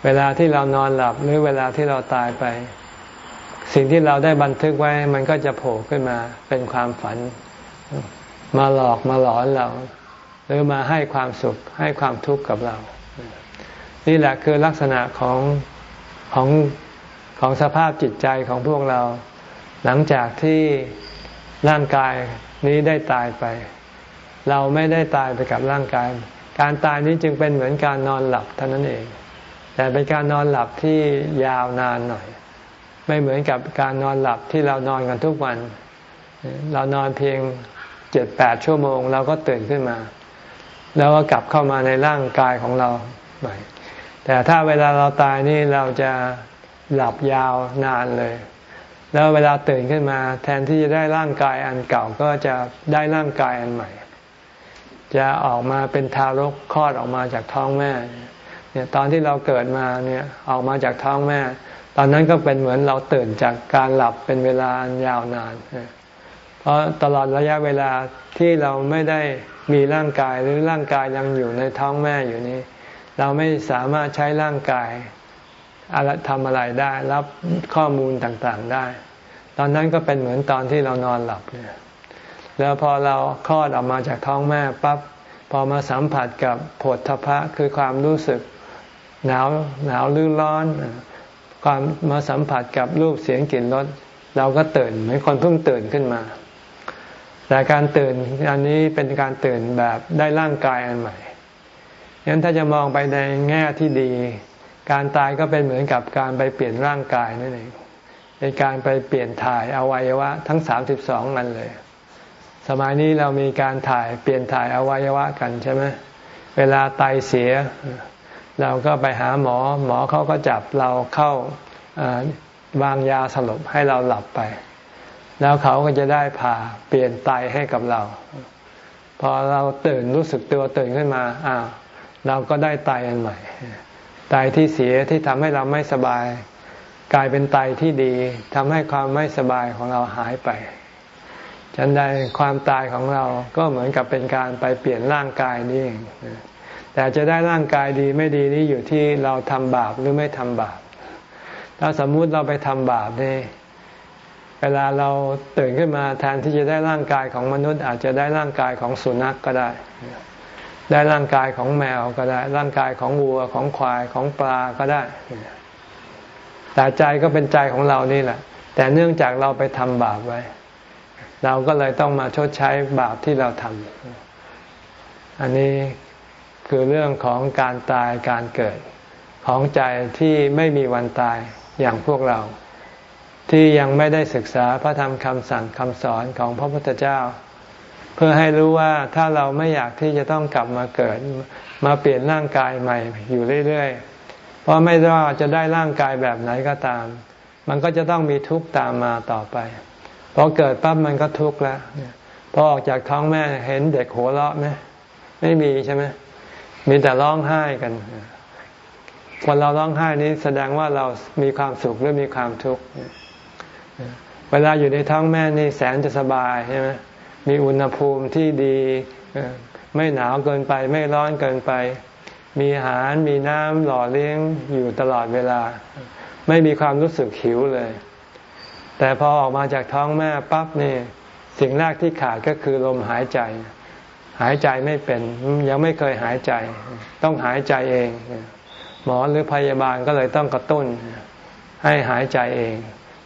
เวลาที่เรานอนหลับหรือเวลาที่เราตายไป สิ่งที่เราได้บันทึกไว้มันก็จะโผล่ขึ้นมาเป็นความฝัน มาหลอกมาหลอนเรา หรือมาให้ความสุขให้ความทุกข์กับเรา นี่แหละคือลักษณะของของของสภาพจิตใจของพวกเรา หลังจากที่ร่างกายนี้ได้ตายไป เราไม่ได้ตายไปกับร่างกาย การตายนี้จึงเป็นเหมือนการนอนหลับเท่านั้นเอง แต่เป็นการนอนหลับที่ยาวนานหน่อย ไม่เหมือนกับการนอนหลับที่เรานอนกันทุกวัน เรานอนเพียงเจ็ดแปดชั่วโมง เราก็ตื่นขึ้นมา แล้วก็กลับเข้ามาในร่างกายของเราใหม่แต่ถ้าเวลาเราตายนี่เราจะหลับยาวนานเลย แล้วเวลาตื่นขึ้นมา แทนที่จะได้ร่างกายอันเก่าก็จะได้ร่างกายอันใหม่ จะออกมาเป็นทารกคลอดออกมาจากท้องแม่เนี่ยตอนที่เราเกิดมาเนี่ยออกมาจากท้องแม่ ตอนนั้นก็เป็นเหมือนเราตื่นจากการหลับเป็นเวลายาวนาน เพราะตลอดระยะเวลาที่เราไม่ได้มีร่างกายหรือร่างกายยังอยู่ในท้องแม่อยู่นี้ เราไม่สามารถใช้ร่างกายอะไรทำอะไรได้ รับข้อมูลต่างๆได้ ตอนนั้นก็เป็นเหมือนตอนที่เรานอนหลับเนี่ยแล้วพอเราคลอดออกมาจากท้องแม่ปั๊บพอมาสัมผัสกับผดทพะคือความรู้สึกหนาวหนาวรือร้อน ความมาสัมผัสกับรูปเสียงกลิ่นรสเราก็ตื่นเหมือนคนเพิ่งตื่นขึ้นมา แต่การตื่นอันนี้เป็นการตื่นแบบได้ร่างกายอันใหม่ยันถ้าจะมองไปในแง่ที่ดี การตายก็เป็นเหมือนกับการไปเปลี่ยนร่างกายนั่นเองเป็นการไปเปลี่ยนถ่ายอวัยวะทั้งสามสิบสองนันเลย สมัยนี้เรามีการถ่ายเปลี่ยนถ่ายอวัยวะกันใช่ไหมเวลาไตเสีย เราก็ไปหาหมอหมอเขาก็จับเราเข้าวางยาสลบให้เราหลับไป แล้วเขาก็จะได้ผ่าเปลี่ยนไตให้กับเรา พอเราตื่นรู้สึกตัวตื่นขึ้นมาอ้าวเราก็ได้ไตอันใหม่ไตที่เสียที่ทำให้เราไม่สบาย กลายเป็นไตที่ดีทำให้ความไม่สบายของเราหายไปฉันใดความตายของเราก็เหมือนกับเป็นการไปเปลี่ยนร่างกายนี่เอง แต่จะได้ร่างกายดีไม่ดีนี่อยู่ที่เราทำบาปหรือไม่ทำบาป ถ้าสมมุติเราไปทำบาปนี่เวลาเราตื่นขึ้นมาแทนที่จะได้ร่างกายของมนุษย์ อาจจะได้ร่างกายของสุนัขกก็ได้ ได้ร่างกายของแมวก็ได้ ร่างกายของวัวของควายของปลาก็ได้ แต่ใจก็เป็นใจของเรานี่แหละ แต่เนื่องจากเราไปทำบาปไว้ เราก็เลยต้องมาชดใช้บาปที่เราทำอันนี้ คือเรื่องของการตายการเกิด ของใจที่ไม่มีวันตายอย่างพวกเรา ที่ยังไม่ได้ศึกษาพระธรรมคำสั่งคำสอนของพระพุทธเจ้า เพื่อให้รู้ว่าถ้าเราไม่อยากที่จะต้องกลับมาเกิดมาเปลี่ยนร่างกายใหม่อยู่เรื่อยๆ เพราะไม่ว่าจะได้ร่างกายแบบไหนก็ตาม มันก็จะต้องมีทุกข์ตามมาต่อไปพอเกิดปั๊บมันก็ทุกข์แล้วพอออกจากท้องแม่เห็นเด็กหัวเราะไหมไม่มีใช่ไหม มีแต่ร้องไห้กัน คนเราร้องไห้นี้แสดงว่าเรามีความสุขหรือมีความทุกข์เวลาอยู่ในท้องแม่นี่แสนจะสบายใช่ไหมมีอุณหภูมิที่ดี ไม่หนาวเกินไป ไม่ร้อนเกินไป มีอาหารมีน้ำหล่อเลี้ยงอยู่ตลอดเวลา ไม่มีความรู้สึกหิวเลย แต่พอออกมาจากท้องแม่ปั๊บนี่ สิ่งแรกที่ขาดก็คือลมหายใจ หายใจไม่เป็นยังไม่เคยหายใจ ต้องหายใจเอง หมอหรือพยาบาลก็เลยต้องกระตุ้น ให้หายใจเอง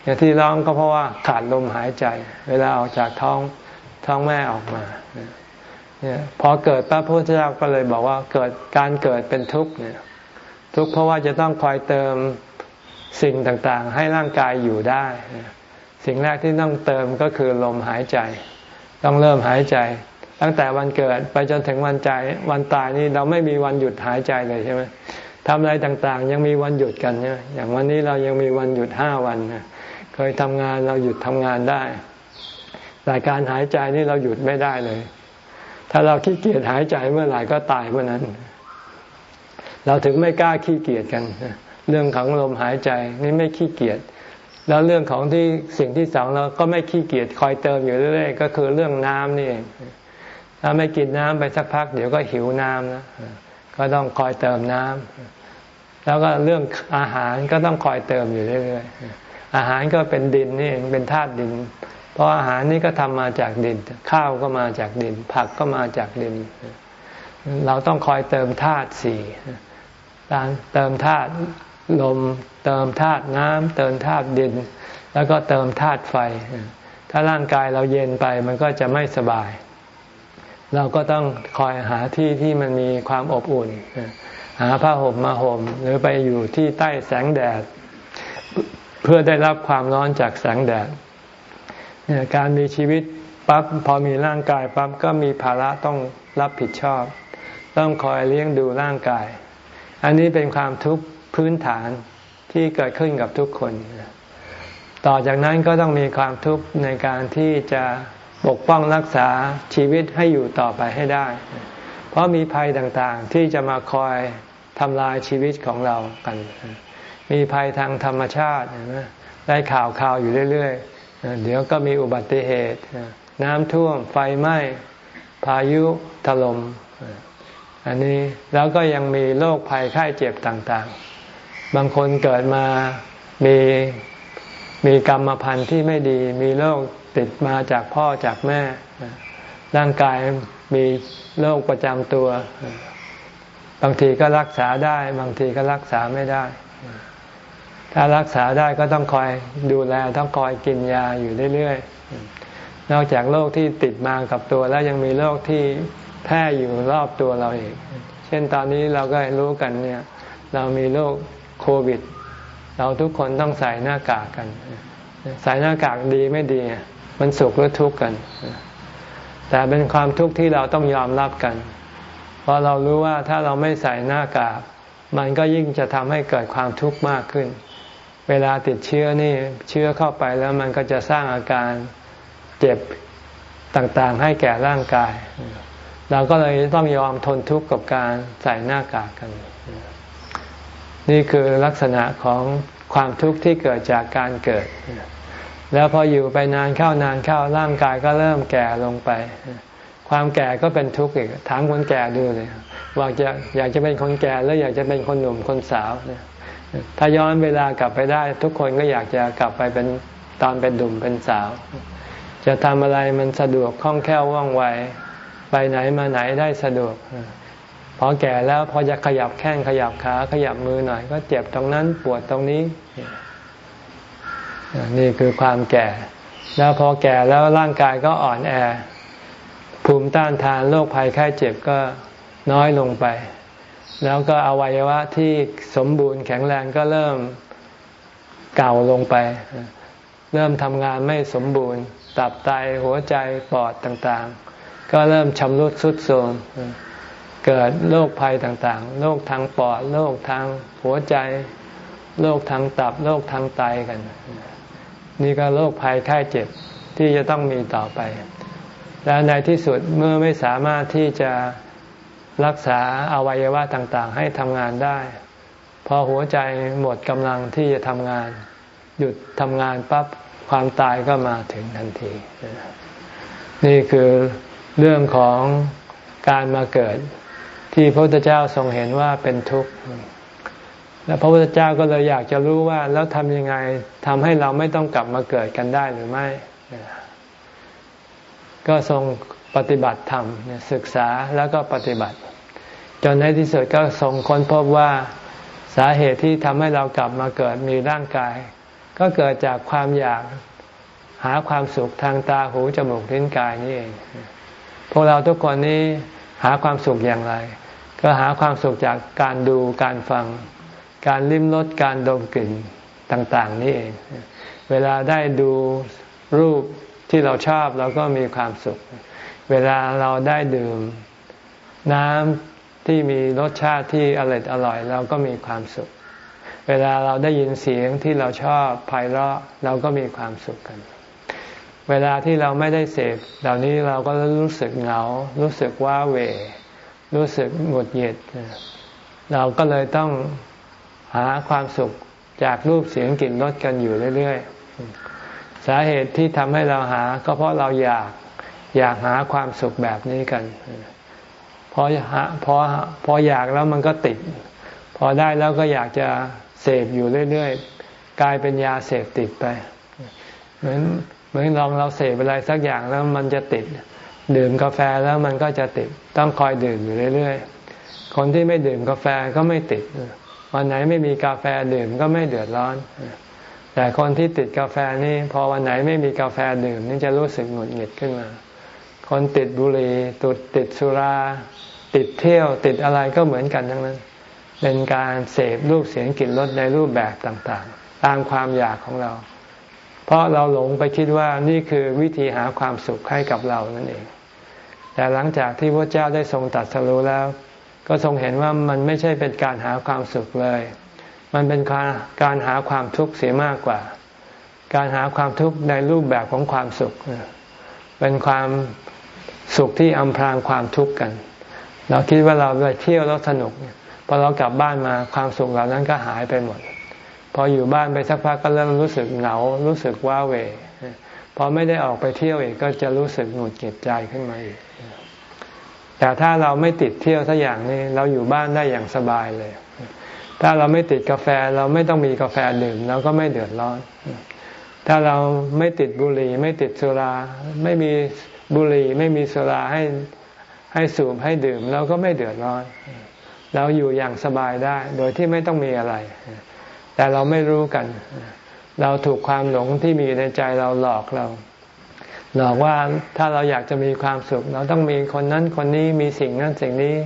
อย่างที่ร้องก็เพราะว่าขาดลมหายใจ เวลาออกจากท้องท้องแม่ออกมาเนี่ยพอเกิดพระพุทธเจ้าก็เลยบอกว่าเกิดการเกิดเป็นทุกข์เนี่ยทุกข์เพราะว่าจะต้องคอยเติมสิ่งต่างๆ ให้ร่างกายอยู่ได้ สิ่งแรกที่ต้องเติมก็คือลมหายใจ ต้องเริ่มหายใจ ตั้งแต่วันเกิดไปจนถึงวันใจวันตายนี่เราไม่มีวันหยุดหายใจเลยใช่ไหมทำอะไรต่างๆ ยังมีวันหยุดกันเนี่ยอย่างวันนี้เรายังมีวันหยุดห้าวันเคยทำงานเราหยุดทำงานได้แต่การหายใจนี่เราหยุดไม่ได้เลย ถ้าเราขี้เกียจหายใจเมื่อไหร่ก็ตายเมื่อนั้น เราถึงไม่กล้าขี้เกียจกัน เรื่องของลมหายใจนี่ไม่ขี้เกียจ แล้วเรื่องของที่สิ่งที่สองเราก็ไม่ขี้เกียจคอยเติมอยู่เรื่อยๆก็คือเรื่องน้ำนี่เอง ถ้าไม่กินน้ำไปสักพัก เดี๋ยวก็หิวน้ำนะก็ต้องคอยเติมน้ำแล้วก็เรื่องอาหารก็ต้องคอยเติมอยู่เรื่อยๆอาหารก็เป็นดินนี่เองเป็นธาตุดิน เพราะอาหารนี่ก็ทำมาจากดิน ข้าวก็มาจากดิน ผักก็มาจากดิน เราต้องคอยเติมธาตุสี่เติมธาตุลม เติมธาตุน้ำเติมธาตุดิน แล้วก็เติมธาตุไฟ ถ้าร่างกายเราเย็นไปมันก็จะไม่สบาย เราก็ต้องคอยหาที่ที่มันมีความอบอุ่น หาผ้าห่มมาห่ม หรือไปอยู่ที่ใต้แสงแดด เพื่อได้รับความร้อนจากแสงแดดเนี่ยการมีชีวิตปั๊บพอมีร่างกายปั๊บก็มีภาระต้องรับผิดชอบ ต้องคอยเลี้ยงดูร่างกาย อันนี้เป็นความทุกข์พื้นฐานที่เกิดขึ้นกับทุกคน ต่อจากนั้นก็ต้องมีความทุกข์ในการที่จะ ปกป้องรักษาชีวิตให้อยู่ต่อไปให้ได้ เพราะมีภัยต่างๆที่จะมาคอยทำลายชีวิตของเรากัน มีภัยทางธรรมชาติได้ข่าวข่าวอยู่เรื่อยๆ เดี๋ยวก็มีอุบัติเหตุ น้ำท่วมไฟไหม้พายุถลม่มอันนี้แล้วก็ยังมีโรคภัยไข้เจ็บต่างๆ บางคนเกิดมามีมีกรรมพันธุ์ที่ไม่ดี มีโรค ติดมาจากพ่อจากแม่ ร่างกายมีโรคประจำตัว บางทีก็รักษาได้ บางทีก็รักษาไม่ได้ ถ้ารักษาได้ก็ต้องคอยดูแล ต้องคอยกินยาอยู่เรื่อยๆ นอกจากโรคที่ติดมากับตัวแล้วยังมีโรคที่แพร่อยู่รอบตัวเราเองเช่นตอนนี้เราก็รู้กันเนี่ย เรามีโรคโควิด เราทุกคนต้องใส่หน้ากากกัน ใส่หน้ากากดีไม่ดี มันสุขหรือทุกข์กัน แต่เป็นความทุกข์ที่เราต้องยอมรับกัน เพราะเรารู้ว่าถ้าเราไม่ใส่หน้ากากมันก็ยิ่งจะทำให้เกิดความทุกข์มากขึ้น เวลาติดเชื้อนี่เชื้อเข้าไปแล้วมันก็จะสร้างอาการเจ็บต่างๆ ให้แก่ร่างกาย เราก็เลยต้องยอมทนทุกข์กับการใส่หน้ากากกัน นี่คือลักษณะของความทุกข์ที่เกิดจากการเกิด แล้วพออยู่ไปนานเข้านานเข้าร่างกายก็เริ่มแก่ลงไป ความแก่ก็เป็นทุกข์อีกถามคนแก่ดูเลยว่าจะอยากจะเป็นคนแก่แล้วอยากจะเป็นคนหนุ่มคนสาวถ้าย้อนเวลากลับไปได้ ทุกคนก็อยากจะกลับไปเป็นตอนเป็นหนุ่มเป็นสาว จะทำอะไรมันสะดวกคล่องแคล่วว่องไวไปไหนมาไหนได้สะดวกพอแก่แล้วพอจะขยับแข้งขยับขาขยับมือหน่อย ก็เจ็บตรงนั้นปวดตรงนี้ นี่คือความแก่ แล้วพอแก่แล้วร่างกายก็อ่อนแอ ภูมิต้านทานโรคภัยไข้เจ็บก็น้อยลงไป แล้วก็อวัยวะที่สมบูรณ์แข็งแรงก็เริ่มเก่าลงไป เริ่มทำงานไม่สมบูรณ์ ตับไตหัวใจปอดต่างๆ ก็เริ่มชำรุดทรุดโทรมเกิดโรคภัยต่างๆ โรคทางปอด โรคทางหัวใจ โรคทางตับ โรคทางไตกัน นี่ก็โรคภัยไข้เจ็บที่จะต้องมีต่อไป และในที่สุดเมื่อไม่สามารถที่จะรักษาอวัยวะต่างๆ ให้ทำงานได้ พอหัวใจหมดกำลังที่จะทำงาน หยุดทำงานปั๊บความตายก็มาถึงทันที นี่คือเรื่องของการมาเกิดที่พระพุทธเจ้าทรงเห็นว่าเป็นทุกข์ แล้วพระพุทธเจ้าก็เลยอยากจะรู้ว่าแล้วทำยังไงทำให้เราไม่ต้องกลับมาเกิดกันได้หรือไม่ ก็ทรงปฏิบัติธรรมศึกษาแล้วก็ปฏิบัติ จนในที่สุดก็ทรงค้นพบว่าสาเหตุที่ทำให้เรากลับมาเกิดมีร่างกาย ก็เกิดจากความอยากหาความสุขทางตาหูจมูกลิ้นกายนี่เอง พวกเราทุกคนนี้หาความสุขอย่างไร ก็หาความสุขจากการดูการฟัง การลิ้มรสการดมกลิ่นต่าง ๆ นี่เอง เวลาได้ดูรูปที่เราชอบเราก็มีความสุข เวลาเราได้ดื่มน้ำที่มีรสชาติที่อร่อยอร่อย เราก็มีความสุข เวลาเราได้ยินเสียงที่เราชอบไพเราะเราก็มีความสุขกัน เวลาที่เราไม่ได้เสพเหล่านี้เราก็รู้สึกเหงา รู้สึกว่าเว รู้สึกหงุดหงิด เราก็เลยต้อง หาความสุขจากรูปเสียงกลิ่นรสกันอยู่เรื่อยๆ สาเหตุที่ทำให้เราหาก็เพราะเราอยากอยากหาความสุขแบบนี้กันพอหาพอพออยากแล้วมันก็ติด พอได้แล้วก็อยากจะเสพอยู่เรื่อยๆ กลายเป็นยาเสพติดไปเหมือนเหมือนลองเราเสพอะไรสักอย่างแล้วมันจะติด ดื่มกาแฟแล้วมันก็จะติด ต้องคอยดื่มอยู่เรื่อยๆ คนที่ไม่ดื่มกาแฟก็ไม่ติด วันไหนไม่มีกาแฟดื่มก็ไม่เดือดร้อน แต่คนที่ติดกาแฟนี่พอวันไหนไม่มีกาแฟดื่มนี่จะรู้สึกหงุดหงิดขึ้นมา คนติดบุหรี่ติดติดสุรา ติดเที่ยวติดอะไรก็เหมือนกันทั้งนั้น เป็นการเสพรูปเสียงกลิ่นรสในรูปแบบต่างๆ ตามความอยากของเรา เพราะเราหลงไปคิดว่านี่คือวิธีหาความสุขให้กับเรานั่นเองแต่หลังจากที่พระเจ้าได้ทรงตัดสรู้แล้ว ก็ทรงเห็นว่ามันไม่ใช่เป็นการหาความสุขเลย มันเป็นการการหาความทุกข์เสียมากกว่า การหาความทุกข์ในรูปแบบของความสุข เป็นความสุขที่อำพรางความทุกข์กัน เราคิดว่าเราไปเที่ยวแล้วสนุกพอเรากลับบ้านมาความสุขเหล่านั้นก็หายไปหมด พออยู่บ้านไปสักพักก็เริ่มรู้สึกเหงารู้สึกว้าเวพอไม่ได้ออกไปเที่ยวอีกก็จะรู้สึกหงุดหงิดใจขึ้นมาอีก แต่ถ้าเราไม่ติดเที่ยวสักอย่างนี้เราอยู่บ้านได้อย่างสบายเลย ถ้าเราไม่ติดกาแฟเราไม่ต้องมีกาแฟดื่มเราก็ไม่เดือดร้อน ถ้าเราไม่ติดบุหรี่ไม่ติดสุรา ไม่มีบุหรี่ไม่มีสุราให้ให้สูบให้ดื่มเราก็ไม่เดือดร้อน เราอยู่อย่างสบายได้ โดยที่ไม่ต้องมีอะไร แต่เราไม่รู้กัน เราถูกความหลงที่มีในใจเราหลอกเรา หลอกว่าถ้าเราอยากจะมีความสุข เราต้องมีคนนั้นคนนี้มีสิ่งนั้นสิ่งนี้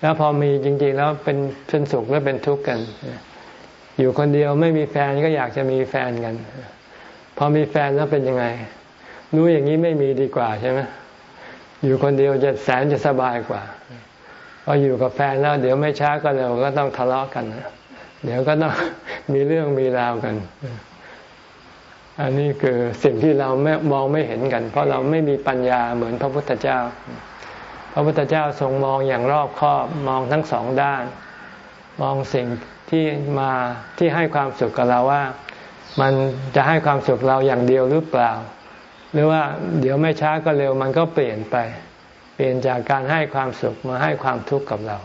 แล้วพอมีจริงๆแล้วเป็นเป็นสุขแล้วเป็นทุกข์กัน อยู่คนเดียวไม่มีแฟนก็อยากจะมีแฟนกัน พอมีแฟนแล้วเป็นยังไง รู้อย่างนี้ไม่มีดีกว่าใช่ไหมอยู่คนเดียวจะแสนจะสบายกว่าพออยู่กับแฟนแล้วเดี๋ยวไม่ช้าก็เร็วก็ต้องทะเลาะกัน เดี๋ยวก็ต้องมีเรื่องมีราวกัน อันนี้คือสิ่งที่เราไม่มองไม่เห็นกัน เพราะเราไม่มีปัญญาเหมือนพระพุทธเจ้า พระพุทธเจ้าทรงมองอย่างรอบคอบมองทั้งสองด้าน มองสิ่งที่มาที่ให้ความสุขกับเราว่า มันจะให้ความสุขเราอย่างเดียวหรือเปล่า หรือว่าเดี๋ยวไม่ช้าก็เร็วมันก็เปลี่ยนไป เปลี่ยนจากการให้ความสุขมาให้ความทุกข์กับเรา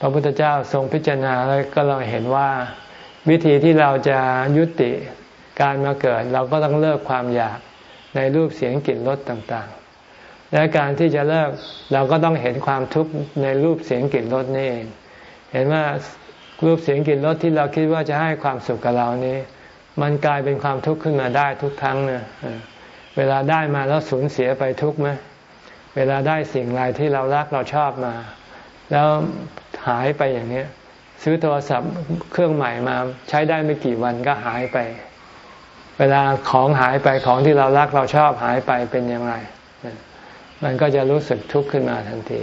พระพุทธเจ้าทรงพิจารณาแล้วก็เราเห็นว่าวิธีที่เราจะยุติ การมาเกิดเราก็ต้องเลิกความอยากในรูปเสียงกลิ่นรสต่างๆ และการที่จะเลิกเราก็ต้องเห็นความทุกข์ในรูปเสียงกลิ่นรสนี่เอง เห็นว่ารูปเสียงกลิ่นรสที่เราคิดว่าจะให้ความสุขกับเรานี้ มันกลายเป็นความทุกข์ขึ้นมาได้ทุกครั้งนะเวลาได้มาแล้วสูญเสียไปทุกไหมเวลาได้สิ่งไรที่เรารักเราชอบมา แล้วหายไปอย่างนี้ซื้อโทรศัพท์เครื่องใหม่มาใช้ได้ไม่กี่วันก็หายไป เวลาของหายไปของที่เรารักเราชอบหายไปเป็นอย่างไร มันก็จะรู้สึกทุกข์ขึ้นมาทันที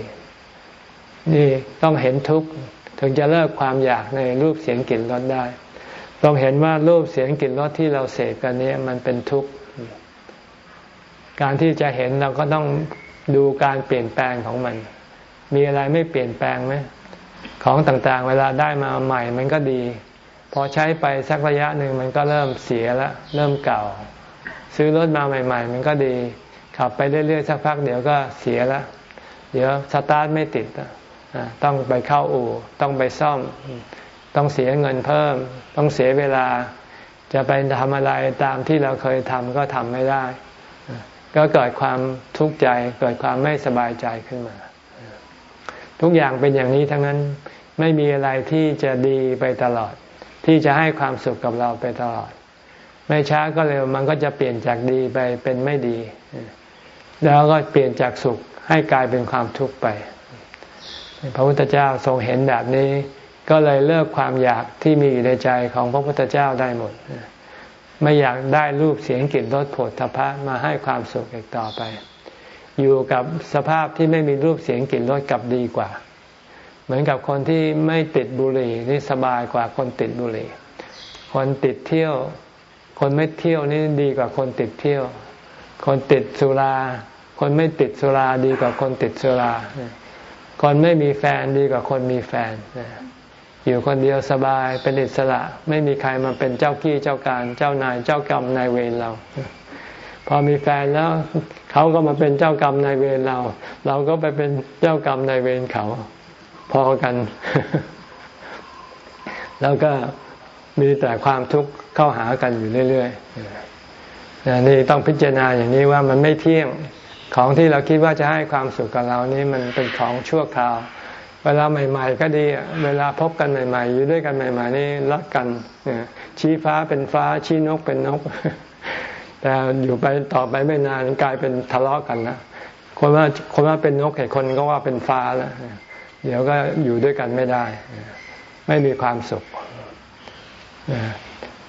นี่ต้องเห็นทุกข์ถึงจะเลิกความอยากในรูปเสียงกลิ่นรสได้ต้องเห็นว่ารูปเสียงกลิ่นรสที่เราเสพกันนี้มันเป็นทุกข์ การที่จะเห็นเราก็ต้องดูการเปลี่ยนแปลงของมัน มีอะไรไม่เปลี่ยนแปลงไหมของต่างๆ เวลาได้มาใหม่ มันก็ดี พอใช้ไปสักระยะหนึ่งมันก็เริ่มเสียล้วเริ่มเก่า ซื้อรถมาใหม่ ๆ มันก็ดี ขับไปเรื่อยๆสักพักเดี๋ยวก็เสียล้วเดี๋ยวสตาร์ทไม่ติดต้องไปเข้าอู่ ต้องไปซ่อม ต้องเสียเงินเพิ่ม ต้องเสียเวลา จะไปทำอะไรตามที่เราเคยทำก็ทำไม่ได้ ก็เกิดความทุกข์ใจเกิดความไม่สบายใจขึ้นมา ทุกอย่างเป็นอย่างนี้ทั้งนั้นไม่มีอะไรที่จะดีไปตลอด ที่จะให้ความสุขกับเราไปตลอด ไม่ช้าก็เร็วมันก็จะเปลี่ยนจากดีไปเป็นไม่ดี แล้วก็เปลี่ยนจากสุขให้กลายเป็นความทุกข์ไป พระพุทธเจ้าทรงเห็นแบบนี้ ก็เลยเลิกความอยากที่มีอยู่ในใจของพระพุทธเจ้าได้หมด ไม่อยากได้รูปเสียงกลิ่นรสผลทพะมาให้ความสุขอีกต่อไป อยู่กับสภาพที่ไม่มีรูปเสียงกลิ่นรสกับดีกว่า เหมือนกับคนที่ไม่ติดบุหรี่นี่สบายกว่าคนติดบุหรี่ คนติดเที่ยว คนไม่เที่ยวนี่ดีกว่าคนติดเที่ยว คนติดสุรา คนไม่ติดสุราดีกว่าคนติดสุรา คนไม่มีแฟนดีกว่าคนมีแฟน อยู่คนเดียวสบายเป็นอิสระ ไม่มีใครมาเป็นเจ้ากี้เจ้าการเจ้านายเจ้ากรรมนายเวรเรา พอมีแฟนแล้วเขาก็มาเป็นเจ้ากรรมนายเวรเรา เราก็ไปเป็นเจ้ากรรมนายเวรเขา พอกัน แล้วก็มีแต่ความทุกข์เข้าหากันอยู่เรื่อยๆนี่ต้องพิจารณาอย่างนี้ว่ามันไม่เที่ยงของที่เราคิดว่าจะให้ความสุขกับเรานี่มันเป็นของชั่วคราว เวลาใหม่ ๆ ก็ดี เวลาพบกันใหม่ ๆ อยู่ด้วยกันใหม่ ๆ นี่รักกันชี้ฟ้าเป็นฟ้าชี้นกเป็นนก แต่อยู่ไปต่อไปไม่นานกลายเป็นทะเลาะกันนะคนว่าคนว่าเป็นนกแต่คนก็ว่าเป็นฟ้าแล้ว เดี๋ยวก็อยู่ด้วยกันไม่ได้ ไม่มีความสุข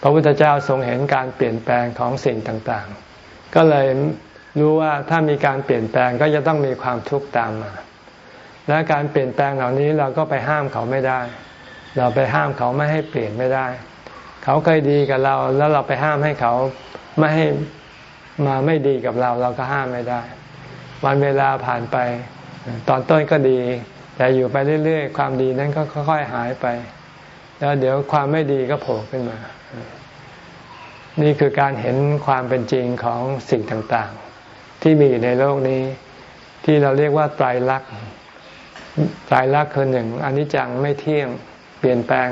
พระพุทธเจ้าทรงเห็นการเปลี่ยนแปลงของสิ่งต่างๆ ก็เลยรู้ว่าถ้ามีการเปลี่ยนแปลงก็จะต้องมีความทุกข์ตามมา และการเปลี่ยนแปลงเหล่านี้เราก็ไปห้ามเขาไม่ได้ เราไปห้ามเขาไม่ให้เปลี่ยนไม่ได้ เขาเคยดีกับเรา แล้วเราไปห้ามให้เขาไม่ให้มาไม่ดีกับเรา เราก็ห้ามไม่ได้ วันเวลาผ่านไป ตอนต้นก็ดี แต่อยู่ไปเรื่อยๆ ความดีนั้นก็ค่อยๆหายไป แล้วเดี๋ยวความไม่ดีก็โผล่ขึ้นมา นี่คือการเห็นความเป็นจริงของสิ่งต่างๆ ที่มีในโลกนี้ ที่เราเรียกว่าไตรลักษณ์ตายรักษ์คือหนึ่งอนิจจังไม่เที่ยงเปลี่ยนแปลง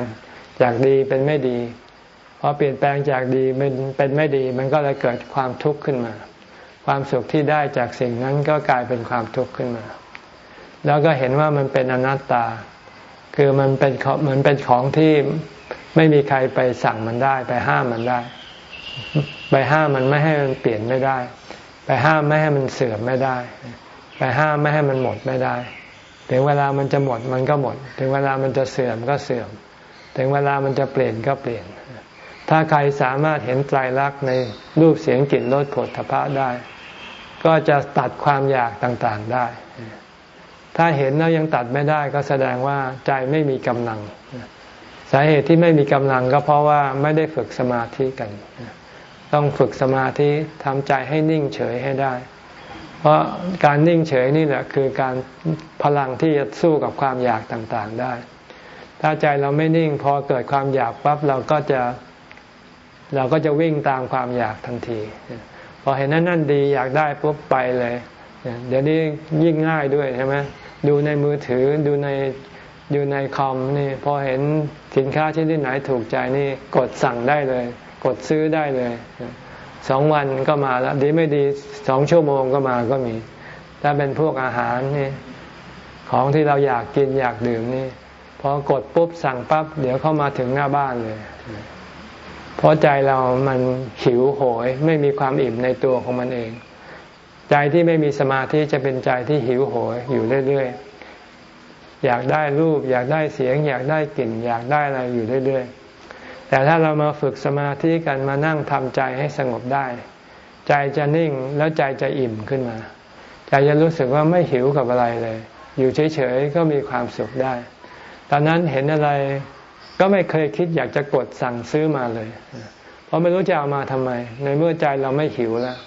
จากดีเป็นไม่ดีพอเปลี่ยนแปลงจากดีเป็นเป็นไม่ดี มันก็เลยเกิดความทุกข์ขึ้นมา ความสุขที่ได้จากสิ่งนั้นก็กลายเป็นความทุกข์ขึ้นมา แล้วก็เห็นว่ามันเป็นอนัตตา คือมันเป็นเหมือนเป็นของที่ไม่มีใครไปสั่งมันได้ ไปห้ามมันได้ ไปห้ามมันไม่ให้มันเปลี่ยนไม่ได้ ไปห้ามไม่ให้มันเสื่อมไม่ได้ ไปห้ามไม่ให้มันหมดไม่ได้ ถึงเวลามันจะหมดมันก็หมด ถึงเวลามันจะเสื่อมก็เสื่อม ถึงเวลามันจะเปลี่ยนก็เปลี่ยน ถ้าใครสามารถเห็นไตรลักษณ์ในรูปเสียงกลิ่นรสผลทพะได้ ก็จะตัดความอยากต่างๆได้ ถ้าเห็นแล้วยังตัดไม่ได้ก็แสดงว่าใจไม่มีกำลัง สาเหตุที่ไม่มีกำลังก็เพราะว่าไม่ได้ฝึกสมาธิกัน ต้องฝึกสมาธิทำใจให้นิ่งเฉยให้ได้ เพราะการนิ่งเฉยนี่แหละคือการพลังที่จะสู้กับความอยากต่างๆได้ ถ้าใจเราไม่นิ่งพอเกิดความอยากปั๊บเราก็จะเราก็จะวิ่งตามความอยากทันที พอเห็นนั่นนั่นดีอยากได้ปุ๊บไปเลย เดี๋ยวนี้ยิ่งง่ายด้วยใช่ไหม ดูในมือถือดูในดูในคอมนี่พอเห็นสินค้าชนิดไหนถูกใจนี่กดสั่งได้เลย กดซื้อได้เลยสองวันก็มาแล้วดีไม่ดีสองชั่วโมงก็มาก็มี ถ้าเป็นพวกอาหารนี่ของที่เราอยากกินอยากดื่มนี่พอกดปุ๊บสั่งปั๊บเดี๋ยวเข้ามาถึงหน้าบ้านเลย เพราะใจเรามันหิวโหย ไม่มีความอิ่มในตัวของมันเอง ใจที่ไม่มีสมาธิจะเป็นใจที่หิวโหยอยู่เรื่อยๆ อยากได้รูป อยากได้เสียง อยากได้กลิ่น อยากได้อะไรอยู่เรื่อยๆ แต่ถ้าเรามาฝึกสมาธิกันมานั่งทำใจให้สงบได้ ใจจะนิ่งแล้วใจจะอิ่มขึ้นมา ใจจะรู้สึกว่าไม่หิวกับอะไรเลย อยู่เฉยๆ ก็มีความสุขได้ ตอนนั้นเห็นอะไรก็ไม่เคยคิดอยากจะกดสั่งซื้อมาเลย เพราะไม่รู้จะเอามาทำไม ในเมื่อใจเราไม่หิวแล้ว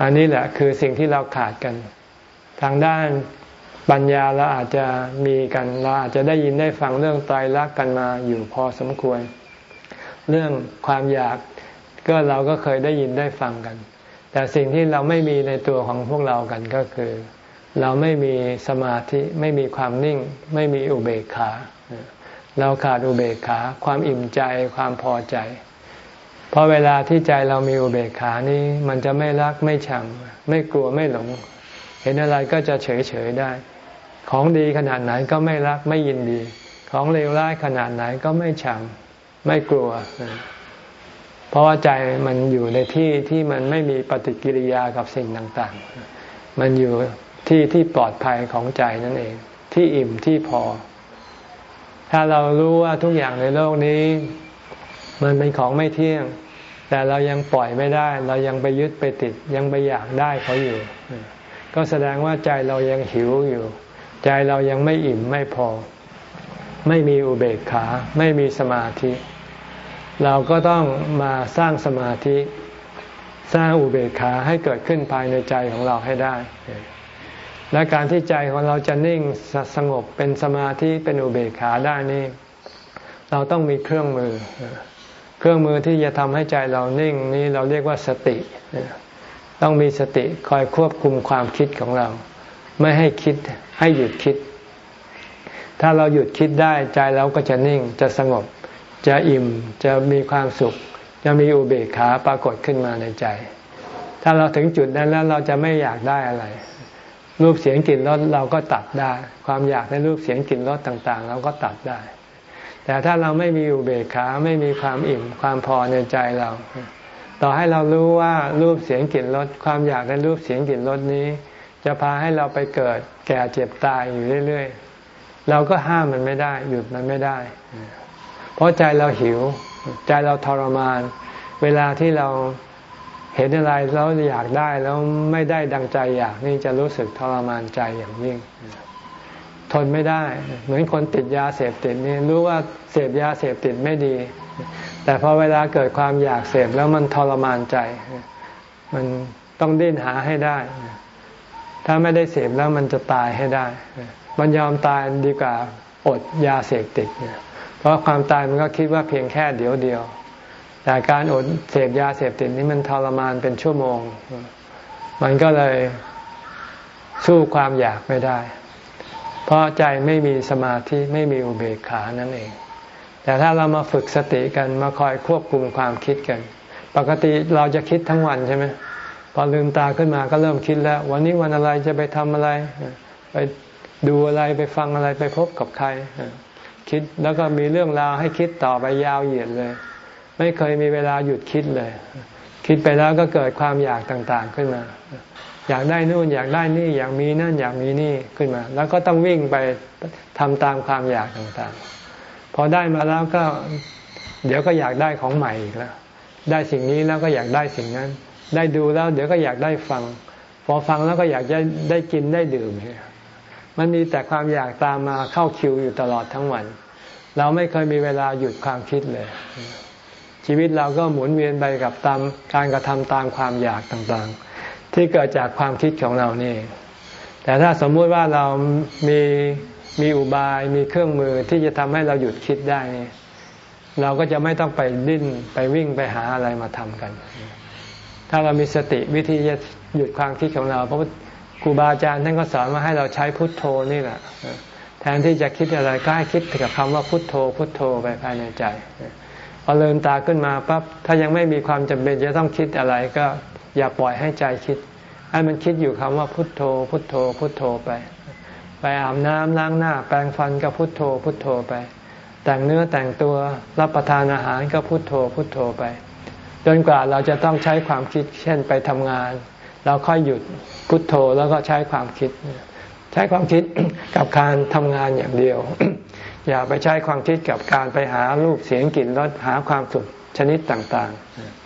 อันนี้แหละคือสิ่งที่เราขาดกัน ทางด้านปัญญาเราอาจจะมีกันเราอาจจะได้ยินได้ฟังเรื่องตายรักกันมาอยู่พอสมควร เรื่องความอยากก็เราก็เคยได้ยินได้ฟังกัน แต่สิ่งที่เราไม่มีในตัวของพวกเรากันก็คือ เราไม่มีสมาธิไม่มีความนิ่ง ไม่มีอุเบกขา เราขาดอุเบกขา ความอิ่มใจความพอใจ เพราะเวลาที่ใจเรามีอุเบกขานี้ มันจะไม่รักไม่ชัง ไม่กลัวไม่หลง เห็นอะไรก็จะเฉยเฉยได้ ของดีขนาดไหนก็ไม่รักไม่ยินดี ของเลวร้ายขนาดไหนก็ไม่ชัง ไม่กลัว เพราะว่าใจมันอยู่ในที่ที่มันไม่มีปฏิกิริยากับสิ่งต่างๆ มันอยู่ที่ที่ปลอดภัยของใจนั่นเอง ที่อิ่มที่พอ ถ้าเรารู้ว่าทุกอย่างในโลกนี้ มันเป็นของไม่เที่ยง แต่เรายังปล่อยไม่ได้ เรายังไปยึดไปติดยังไปอยากได้เขาอยู่ ก็แสดงว่าใจเรายังหิวอยู่ ใจเรายังไม่อิ่มไม่พอ ไม่มีอุเบกขา ไม่มีสมาธิ เราก็ต้องมาสร้างสมาธิ สร้างอุเบกขาให้เกิดขึ้นภายในใจของเราให้ได้ และการที่ใจของเราจะนิ่งสงบเป็นสมาธิเป็นอุเบกขาได้นี่ เราต้องมีเครื่องมือ เครื่องมือที่จะทำให้ใจเรานิ่งนี้เราเรียกว่าสติ ต้องมีสติคอยควบคุมความคิดของเรา ไม่ให้คิดให้หยุดคิด ถ้าเราหยุดคิดได้ใจเราก็จะนิ่งจะสงบ จะอิ่มจะมีความสุข จะมีอุเบกขาปรากฏขึ้นมาในใจ ถ้าเราถึงจุดนั้นแล้วเราจะไม่อยากได้อะไร รูปเสียงกลิ่นรสเราก็ตัดได้ ความอยากในรูปเสียงกลิ่นรสต่าง ๆ เราก็ตัดได้ แต่ถ้าเราไม่มีอุเบกขาไม่มีความอิ่มความพอในใจเรา ต่อให้เรารู้ว่ารูปเสียงกลิ่นรสความอยากในรูปเสียงกลิ่นรสนี้ จะพาให้เราไปเกิดแก่เจ็บตายอยู่เรื่อยๆ เราก็ห้ามมันไม่ได้ หยุดมันไม่ได้ เพราะใจเราหิว ใจเราทรมาน เวลาที่เราเห็นอะไรแล้วอยากได้แล้วไม่ได้ดังใจอยากนี่จะรู้สึกทรมานใจอย่างยิ่ง ทนไม่ได้ เหมือนคนติดยาเสพติดนี่รู้ว่าเสพยาเสพติดไม่ดี แต่พอเวลาเกิดความอยากเสพแล้วมันทรมานใจ มันต้องดิ้นหาให้ได้ ถ้าไม่ได้เสพแล้วมันจะตายให้ได้ มันยอมตายดีกว่าอดยาเสพติดเพราะความตายมันก็คิดว่าเพียงแค่เดียวเดียว แต่การอดเสพยาเสพติดนี้มันทรมานเป็นชั่วโมง มันก็เลยสู้ความอยากไม่ได้ เพราะใจไม่มีสมาธิไม่มีอุเบกขานั่นเอง แต่ถ้าเรามาฝึกสติกันมาคอยควบคุมความคิดกัน ปกติเราจะคิดทั้งวันใช่ไหมพอลืมตาขึ้นมาก็เริ่มคิดแล้ว วันนี้วันอะไรจะไปทำอะไร ไปดูอะไรไปฟังอะไรไปพบกับใคร คิดแล้วก็มีเรื่องราวให้คิดต่อไปยาวเหยียดเลย ไม่เคยมีเวลาหยุดคิดเลย คิดไปแล้วก็เกิดความอยากต่างๆขึ้นมา อยากได้นู่นอยากได้นี่อยากมีนั่นอยากมีนี่ขึ้นมา แล้วก็ต้องวิ่งไปทำตามความอยากต่างๆ พอได้มาแล้วก็เดี๋ยวก็อยากได้ของใหม่อีกแล้วได้สิ่งนี้แล้วก็อยากได้สิ่งนั้น ได้ดูแล้ว เดี๋ยวก็อยากได้ฟัง พอฟังแล้วก็อยากจะได้กินได้ดื่มมันมีแต่ความอยากตามมาเข้าคิวอยู่ตลอดทั้งวัน เราไม่เคยมีเวลาหยุดความคิดเลย ชีวิตเราก็หมุนเวียนไปกับตามการกระทำตามความอยากต่างๆ ที่เกิดจากความคิดของเรานี่ แต่ถ้าสมมุติว่าเรามีมีอุบายมีเครื่องมือที่จะทำให้เราหยุดคิดได้นี่เราก็จะไม่ต้องไปดิ้นไปวิ่งไปหาอะไรมาทำกัน ถ้าเรามีสติวิธีจะหยุดความคิดของเรา เพราะครูบาอาจารย์ท่านก็สอนมาให้เราใช้พุทโธนี่แหละแทนที่จะคิดอะไรก็ให้คิดกับคำว่าพุทโธ พุทโธไปภายในใจพอเลินตาขึ้นมาปั๊บถ้ายังไม่มีความจำเป็นจะต้องคิดอะไรก็ อย่าปล่อยให้ใจคิดให้มันคิดอยู่คำว่าพุทโธ พุทโธ พุทโธไป ไปอาบน้ำล้างหน้า แปรงฟันก็พุทโธ พุทโธไป แต่งเนื้อแต่งตัวรับประทานอาหารก็พุทโธ พุทโธไป จนกว่าเราจะต้องใช้ความคิดเช่นไปทำงาน เราค่อยหยุดพุทโธแล้วก็ใช้ความคิด ใช้ความคิดกับการทำงานอย่างเดียว อย่าไปใช้ความคิดกับการไปหารูปเสียงกลิ่นรสหาความสุขชนิดต่าง ๆ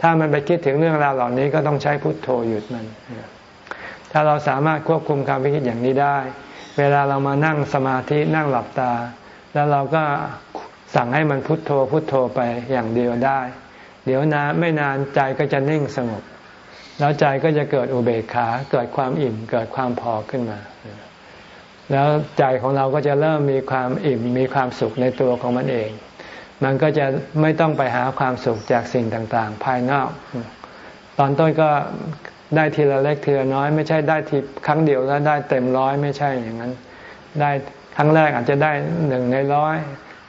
ถ้ามันไปคิดถึงเรื่องราวเหล่านี้ก็ต้องใช้พุทโธหยุดมัน ถ้าเราสามารถควบคุมความคิดอย่างนี้ได้ เวลาเรามานั่งสมาธินั่งหลับตา แล้วเราก็สั่งให้มันพุทโธพุทโธไปอย่างเดียวได้ เดี๋ยวนานไม่นานใจก็จะนิ่งสงบ แล้วใจก็จะเกิดอุเบกขาเกิดความอิ่มเกิดความพอขึ้นมา แล้วใจของเราก็จะเริ่มมีความอิ่มมีความสุขในตัวของมันเอง มันก็จะไม่ต้องไปหาความสุขจากสิ่งต่างๆ ภายนอก ตอนต้นก็ได้ทีละเล็กทีละน้อย ไม่ใช่ได้ทีครั้งเดียวแล้วได้เต็มร้อยไม่ใช่อย่างนั้น ได้ครั้งแรกอาจจะได้หนึ่งในร้อย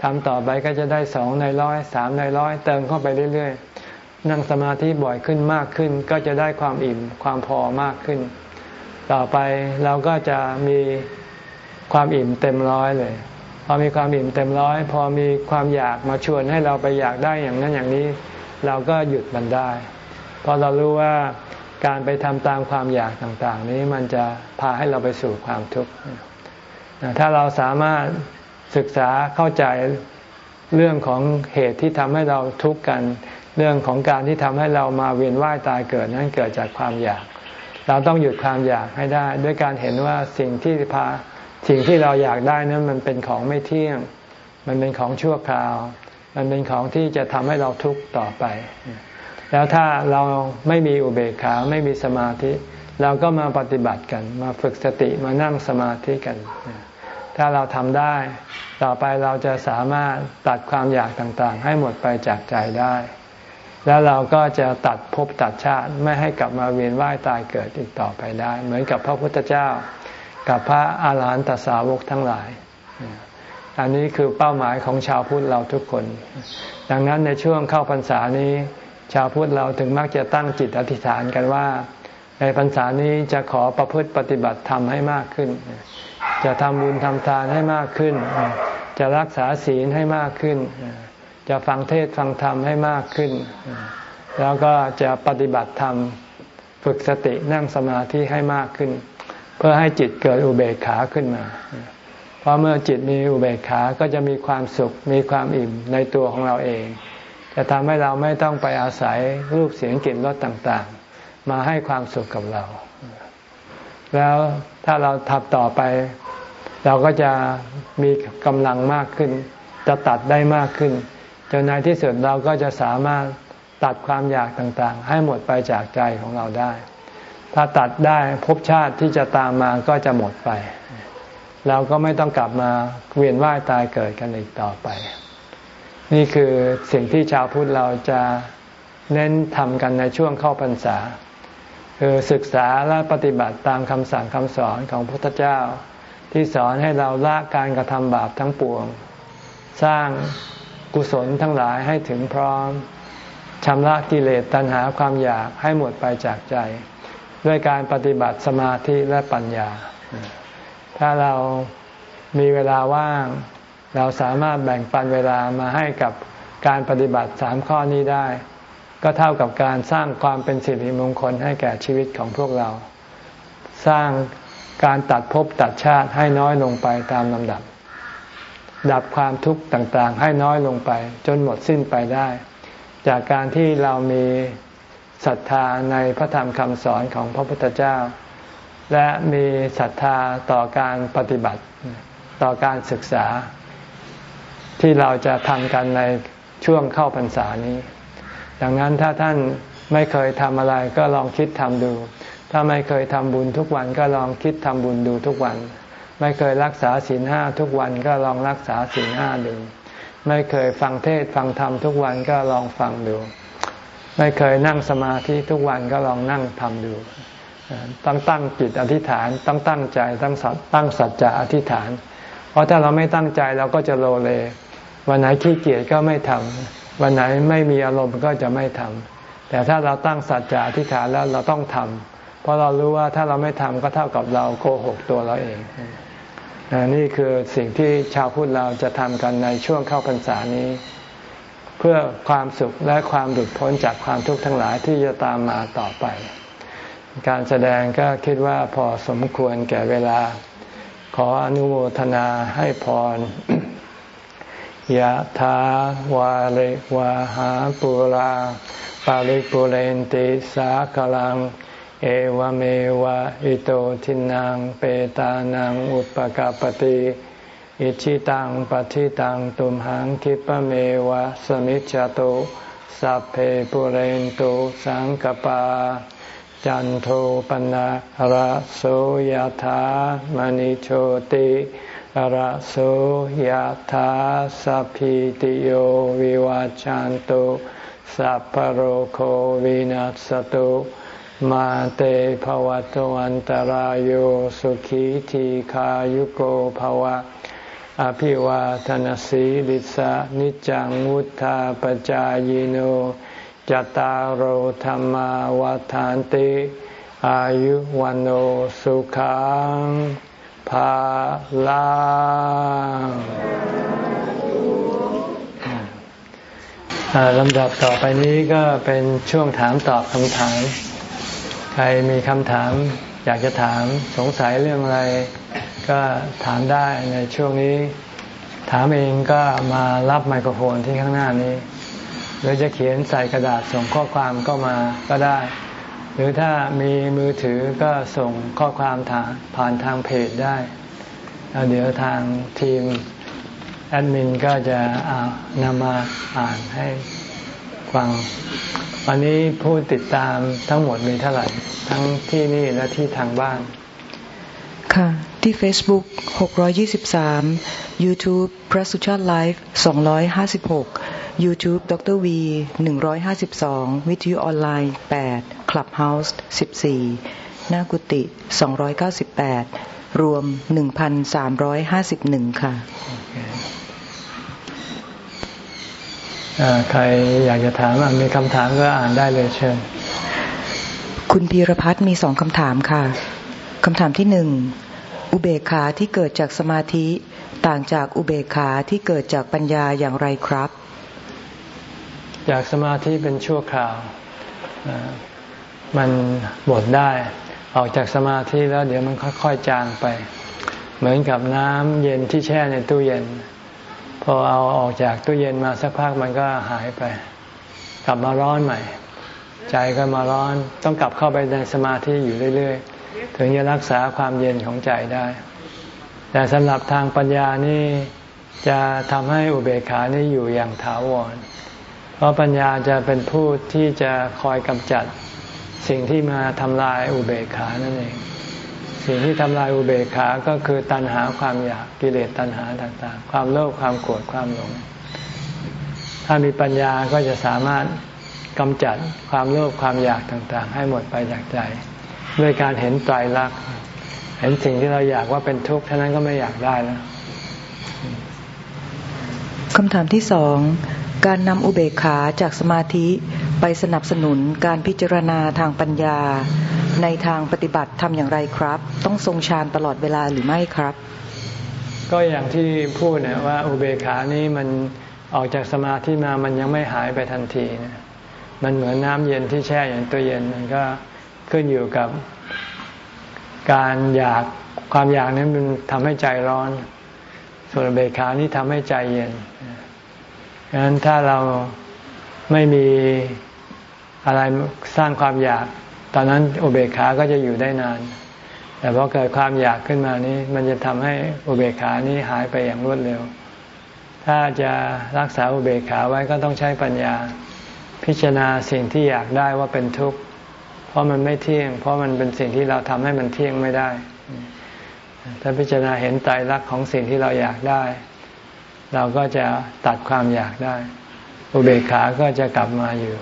ทำต่อไปก็จะได้สองในร้อยสามในร้อยเติมเข้าไปเรื่อยๆ นั่งสมาธิบ่อยขึ้นมากขึ้น ก็จะได้ความอิ่มความพอมากขึ้น ต่อไปเราก็จะมีความอิ่มเต็มร้อยเลย พอมีความอิ่มเต็มร้อย พอมีความอยากมาชวนให้เราไปอยากได้อย่างนั้นอย่างนี้ เราก็หยุดมันได้พราะเรารู้ว่าการไปทำตามความอยากต่างๆ นี้มันจะพาให้เราไปสู่ความทุกข์ถ้าเราสามารถศึกษาเข้าใจเรื่องของเหตุที่ทำให้เราทุกข์กัน เรื่องของการที่ทำให้เรามาเวียนว่ายตายเกิดนั้นเกิดจากความอยาก เราต้องหยุดความอยากให้ได้ ด้วยการเห็นว่าสิ่งที่พา สิ่งที่เราอยากได้นั้นมันเป็นของไม่เที่ยง มันเป็นของชั่วคราว มันเป็นของที่จะทำให้เราทุกข์ต่อไป แล้วถ้าเราไม่มีอุเบกขาไม่มีสมาธิ เราก็มาปฏิบัติกัน มาฝึกสติมานั่งสมาธิกัน ถ้าเราทำได้ต่อไปเราจะสามารถตัดความอยากต่างๆ ให้หมดไปจากใจได้ แล้วเราก็จะตัดภพตัดชาติไม่ให้กลับมาเวียนว่ายตายเกิดอีกต่อไปได้ เหมือนกับพระพุทธเจ้า กับพระอาหารหันตสาวกทั้งหลาย อันนี้คือเป้าหมายของชาวพุทธเราทุกคน ดังนั้นในช่วงเข้าพรรษานี้ ชาวพุทธเราถึงมักจะตั้งจิตอธิษฐานกันว่า ในพรรษานี้จะขอประพฤติปฏิบัติธรรมให้มากขึ้น จะทำบุญทำทานให้มากขึ้น จะรักษาศีลให้มากขึ้น จะฟังเทศฟังธรรมให้มากขึ้น แล้วก็จะปฏิบัติธรรมฝึกสตินั่งสมาธิให้มากขึ้น พื่อให้จิตเกิดอุเบกขาขึ้นมา เพราะเมื่อจิตมีอุเบกขาก็จะมีความสุขมีความอิ่มในตัวของเราเอง จะทำให้เราไม่ต้องไปอาศัยรูปเสียงกลิ่นรสต่างๆ มาให้ความสุขกับเรา แล้วถ้าเราทำต่อไป เราก็จะมีกำลังมากขึ้น จะตัดได้มากขึ้นจนในที่สุดเราก็จะสามารถตัดความอยากต่างๆ ให้หมดไปจากใจของเราได้ ถ้าตัดได้ภพชาติที่จะตามมาก็จะหมดไป เราก็ไม่ต้องกลับมาเวียนว่ายตายเกิดกันอีกต่อไป นี่คือสิ่งที่ชาวพุทธเราจะเน้นทำกันในช่วงเข้าพรรษา คือศึกษาและปฏิบัติตามคำสั่งคำสอนของพระพุทธเจ้า ที่สอนให้เราละการกระทำบาปทั้งปวง สร้างกุศลทั้งหลายให้ถึงพร้อมชำระกิเลสตัณหาความอยากให้หมดไปจากใจ ด้วยการปฏิบัติสมาธิและปัญญา ถ้าเรามีเวลาว่าง เราสามารถแบ่งปันเวลามาให้กับการปฏิบัติสามข้อนี้ได้ ก็เท่ากับการสร้างความเป็นสิริมงคลให้แก่ชีวิตของพวกเรา สร้างการตัดภพตัดชาติให้น้อยลงไปตามลำดับ ดับความทุกข์ต่างๆ ให้น้อยลงไป จนหมดสิ้นไปได้ จากการที่เรามี ศรัทธาในพระธรรมคำสอนของพระพุทธเจ้า และมีศรัทธาต่อการปฏิบัติ ต่อการศึกษา ที่เราจะทำกันในช่วงเข้าพรรษานี้ ดังนั้นถ้าท่านไม่เคยทำอะไรก็ลองคิดทำดู ถ้าไม่เคยทำบุญทุกวันก็ลองคิดทำบุญดูทุกวัน ไม่เคยรักษาศีลห้าทุกวันก็ลองรักษาศีลห้าดู ไม่เคยฟังเทศฟังธรรมทุกวันก็ลองฟังดู ไม่เคยนั่งสมาธิทุกวันก็ลองนั่งทำดูต้องตั้งจิตอธิษฐานต้องตั้งใจต้องตั้งสัจจะอธิษฐาน เพราะถ้าเราไม่ตั้งใจเราก็จะโลเล วันไหนขี้เกียจก็ไม่ทำวันไหนไม่มีอารมณ์ก็จะไม่ทำแต่ถ้าเราตั้งสัจจะอธิษฐานแล้วเราต้องทำเพราะเรารู้ว่าถ้าเราไม่ทำก็เท่ากับเราโกหกตัวเราเองนี่คือสิ่งที่ชาวพุทธเราจะทำกันในช่วงเข้าพรรษานี้ เพื่อความสุขและความหลุดพ้นจากความทุกข์ทั้งหลายที่จะตามมาต่อไป การแสดงก็คิดว่าพอสมควรแก่เวลา ขออนุโมทนาให้พรยะถาวาเลวะหาปุราปาริปุเรนติสากลัง เอวเมวะอิโตทินังเปตานังอุปกาปติ อิชิตังปฏิตังตุมหังคิปะเมวะสมิจจตุสัพเพปุเรนตุสังกปา จันโทปนะระโสยธามณิโชติระโสยธาสัพพิติโยวิวาจันตุสัพพโรโควินัสตุมาเตภวัตวันตารโยสุขีทีขายุโกภวะ อภิวาทนสีลิสานิจังวุธาปจายโนจตารโหธรรมวาทานติ อายุวันโอสุขังภาลังลำดับต่อไปนี้ก็เป็นช่วงถามตอบคำถาม ใครมีคำถาม อยากจะถามสงสัยเรื่องอะไร ก็ถามได้ในช่วงนี้ ถามเองก็มารับไมโครโฟนที่ข้างหน้านี้ หรือจะเขียนใส่กระดาษส่งข้อความก็มาก็ได้ หรือถ้ามีมือถือก็ส่งข้อความถามผ่านทางเพจได้แล้วเดี๋ยวทางทีมแอดมินก็จะนำมาอ่านให้ฟัง วันนี้ผู้ติดตามทั้งหมดมีเท่าไหร่ ทั้งที่นี่และที่ทางบ้าน ค่ะ ที่ Facebook 623 YouTube พระสุชาติไลฟ์256 YouTube ดร V 152 วิทยุออนไลน์ 8 Clubhouse 14 หน้ากุฏิ298 รวม 1,351 ค่ะ ใครอยากจะถามมีคำถามก็อ่านได้เลยเชิญ คุณพีรพัฒน์มีสองคำถามค่ะคำถามที่หนึ่งอุเบกขาที่เกิดจากสมาธิต่างจากอุเบกขาที่เกิดจากปัญญาอย่างไรครับ จากสมาธิเป็นชั่วคราว มันหมดได้ ออกจากสมาธิแล้วเดี๋ยวมันค่อยๆจางไป เหมือนกับน้ำเย็นที่แช่ในตู้เย็น พอเอาออกจากตู้เย็นมาสักพักมันก็หายไป กลับมาร้อนใหม่ ใจก็มาร้อน ต้องกลับเข้าไปในสมาธิอยู่เรื่อยๆ ถึงจะรักษาความเย็นของใจได้ แต่สำหรับทางปัญญานี่จะทำให้อุเบกขานี่อยู่อย่างถาวร เพราะปัญญาจะเป็นผู้ที่จะคอยกำจัดสิ่งที่มาทำลายอุเบกขานั่นเอง สิ่งที่ทำลายอุเบกขาก็คือตัณหาความอยากกิเลสตัณหาต่างๆ ความโลภความโกรธความหลง ถ้ามีปัญญาก็จะสามารถกำจัดความโลภความอยากต่างๆ ให้หมดไปจากใจ ด้วยการเห็นไตรลักษณ์เห็นสิ่งที่เราอยากว่าเป็นทุกข์ท่านั้นก็ไม่อยากได้แล้วคำถามที่สองการนำอุเบกขาจากสมาธิไปสนับสนุนการพิจารณาทางปัญญา ในทางปฏิบัติทำอย่างไรครับ ต้องทรงฌานตลอดเวลาหรือไม่ครับ ก็อย่างที่พูดเนี่ยว่าอุเบกขานี้มันออกจากสมาธิมามันยังไม่หายไปทันทีนะมันเหมือนน้ำเย็นที่แช่อย่างตัวเย็นมันก็ขึ้นอยู่กับการอยากความอยากนั้นมันทำให้ใจร้อน ส่วนอุเบกขานี้ทำให้ใจเย็นดังนั้นถ้าเราไม่มีอะไรสร้างความอยาก ตอนนั้นอุเบกขาก็จะอยู่ได้นาน แต่พอเกิดความอยากขึ้นมานี้ มันจะทำให้อุเบกขานี้หายไปอย่างรวดเร็ว ถ้าจะรักษาอุเบกขาไว้ก็ต้องใช้ปัญญา พิจารณาสิ่งที่อยากได้ว่าเป็นทุกข์ เพราะมันไม่เที่ยง เพราะมันเป็นสิ่งที่เราทำให้มันเที่ยงไม่ได้ ถ้าพิจารณาเห็นไตรลักษณ์ของสิ่งที่เราอยากได้ เราก็จะตัดความอยากได้ อุเบกขาก็จะกลับมาอยู่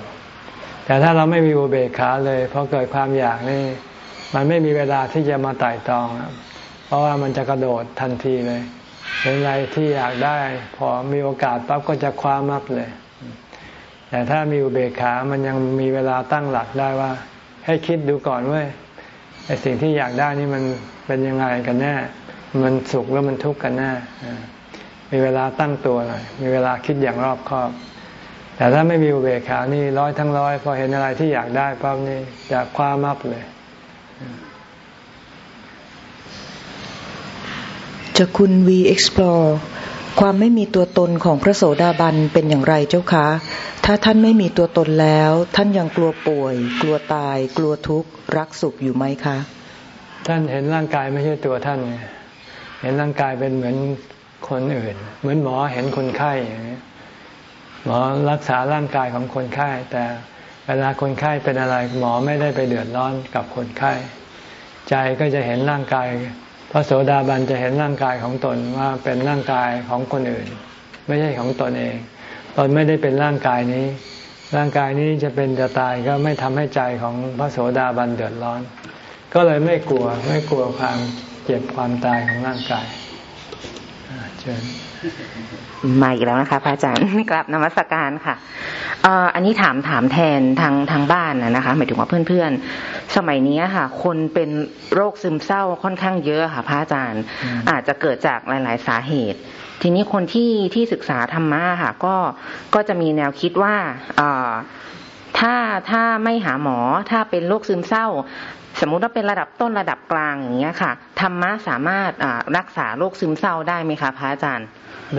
แต่ถ้าเราไม่มีอุเบกขาเลยพอเกิดความอยากนี่ มันไม่มีเวลาที่จะมาไต่ตอง เพราะว่ามันจะกระโดดทันทีเลยเป็นอะไรที่อยากได้ พอมีโอกาสปั๊บก็จะคว้ามับเลย แต่ถ้ามีอุเบกขามันยังมีเวลาตั้งหลักได้ว่า ให้คิดดูก่อนเว่าไอสิ่งที่อยากได้นี่มันเป็นยังไงกันแน่ มันสุขแล้วมันทุกข์กันแน่มีเวลาตั้งตัวหน่อยมีเวลาคิดอย่างรอบคอบ แต่ถ้าไม่มีอุเบกขานี่ร้อยทั้งร้อยพอเห็นอะไรที่อยากได้ปั๊บนี่จะคว้ามับเลยจากคุณ V Explore ความไม่มีตัวตนของพระโสดาบันเป็นอย่างไรเจ้าคะ ถ้าท่านไม่มีตัวตนแล้ว ท่านยังกลัวป่วย กลัวตาย กลัวทุกข์รักสุขอยู่ไหมคะ ท่านเห็นร่างกายไม่ใช่ตัวท่านเห็นร่างกายเป็นเหมือนคนอื่น เหมือนหมอเห็นคนไข้อย่างนี้ห มอรักษาร่างกายของคนไข้ แต่เวลาคนไข้เป็นอะไรหมอไม่ได้ไปเดือดร้อนกับคนไข้ ใจก็จะเห็นร่างกายพระโสดาบันจะเห็นร่างกายของตนว่าเป็นร่างกายของคนอื่น ไม่ใช่ของตนเอง ตนไม่ได้เป็นร่างกายนี้ ร่างกายนี้จะเป็นจะตายก็ไม่ทำให้ใจของพระโสดาบันเดือดร้อน ก็เลยไม่กลัวไม่กลัวความเจ็บความตายของร่างกายเชิญ มาอีกแล้วนะคะพระอาจารย์กลับนมัสการค่ะอันนี้ถามถามแทนทางทางบ้านนะคะ หมายถึงว่าเพื่อนๆ สมัยนี้ค่ะ คนเป็นโรคซึมเศร้าค่อนข้างเยอะค่ะพระอาจารย์ อาจจะเกิดจากหลาย ๆ สาเหตุ ทีนี้คนที่ที่ศึกษาธรรมะค่ะ ก็ก็จะมีแนวคิดว่าถ้าถ้าไม่หาหมอถ้าเป็นโรคซึมเศร้าสมมุติว่าเป็นระดับต้นระดับกลางอย่างเงี้ยค่ะธรรมะสามารถรักษาโรคซึมเศร้าได้ไหมคะพระอาจารย์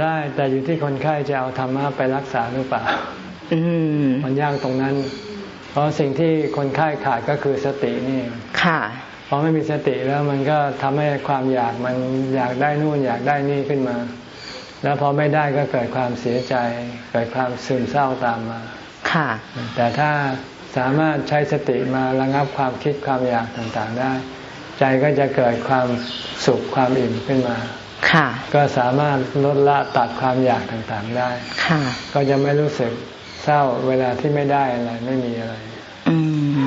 ได้แต่อยู่ที่คนไข้จะเอาธรรมะไปรักษาหรือเปล่ามันยากตรงนั้น เพราะสิ่งที่คนไข้ขาดก็คือสตินี่ค่ะพอไม่มีสติแล้วมันก็ทำให้ความอยากมันอยากได้นู่นอยากได้นี่ขึ้นมา แล้วพอไม่ได้ก็เกิดความเสียใจ เกิดความซึมเศร้าตามมา ค่ะ แต่ถ้าสามารถใช้สติมาระงับความคิดความอยากต่างๆได้ ใจก็จะเกิดความสุขความอิ่มขึ้นมาค่ะ ก็สามารถลดละตัดความอยากต่างๆได้ค่ะก็จะไม่รู้สึกเศร้าเวลาที่ไม่ได้อะไรไม่มีอะไรอืม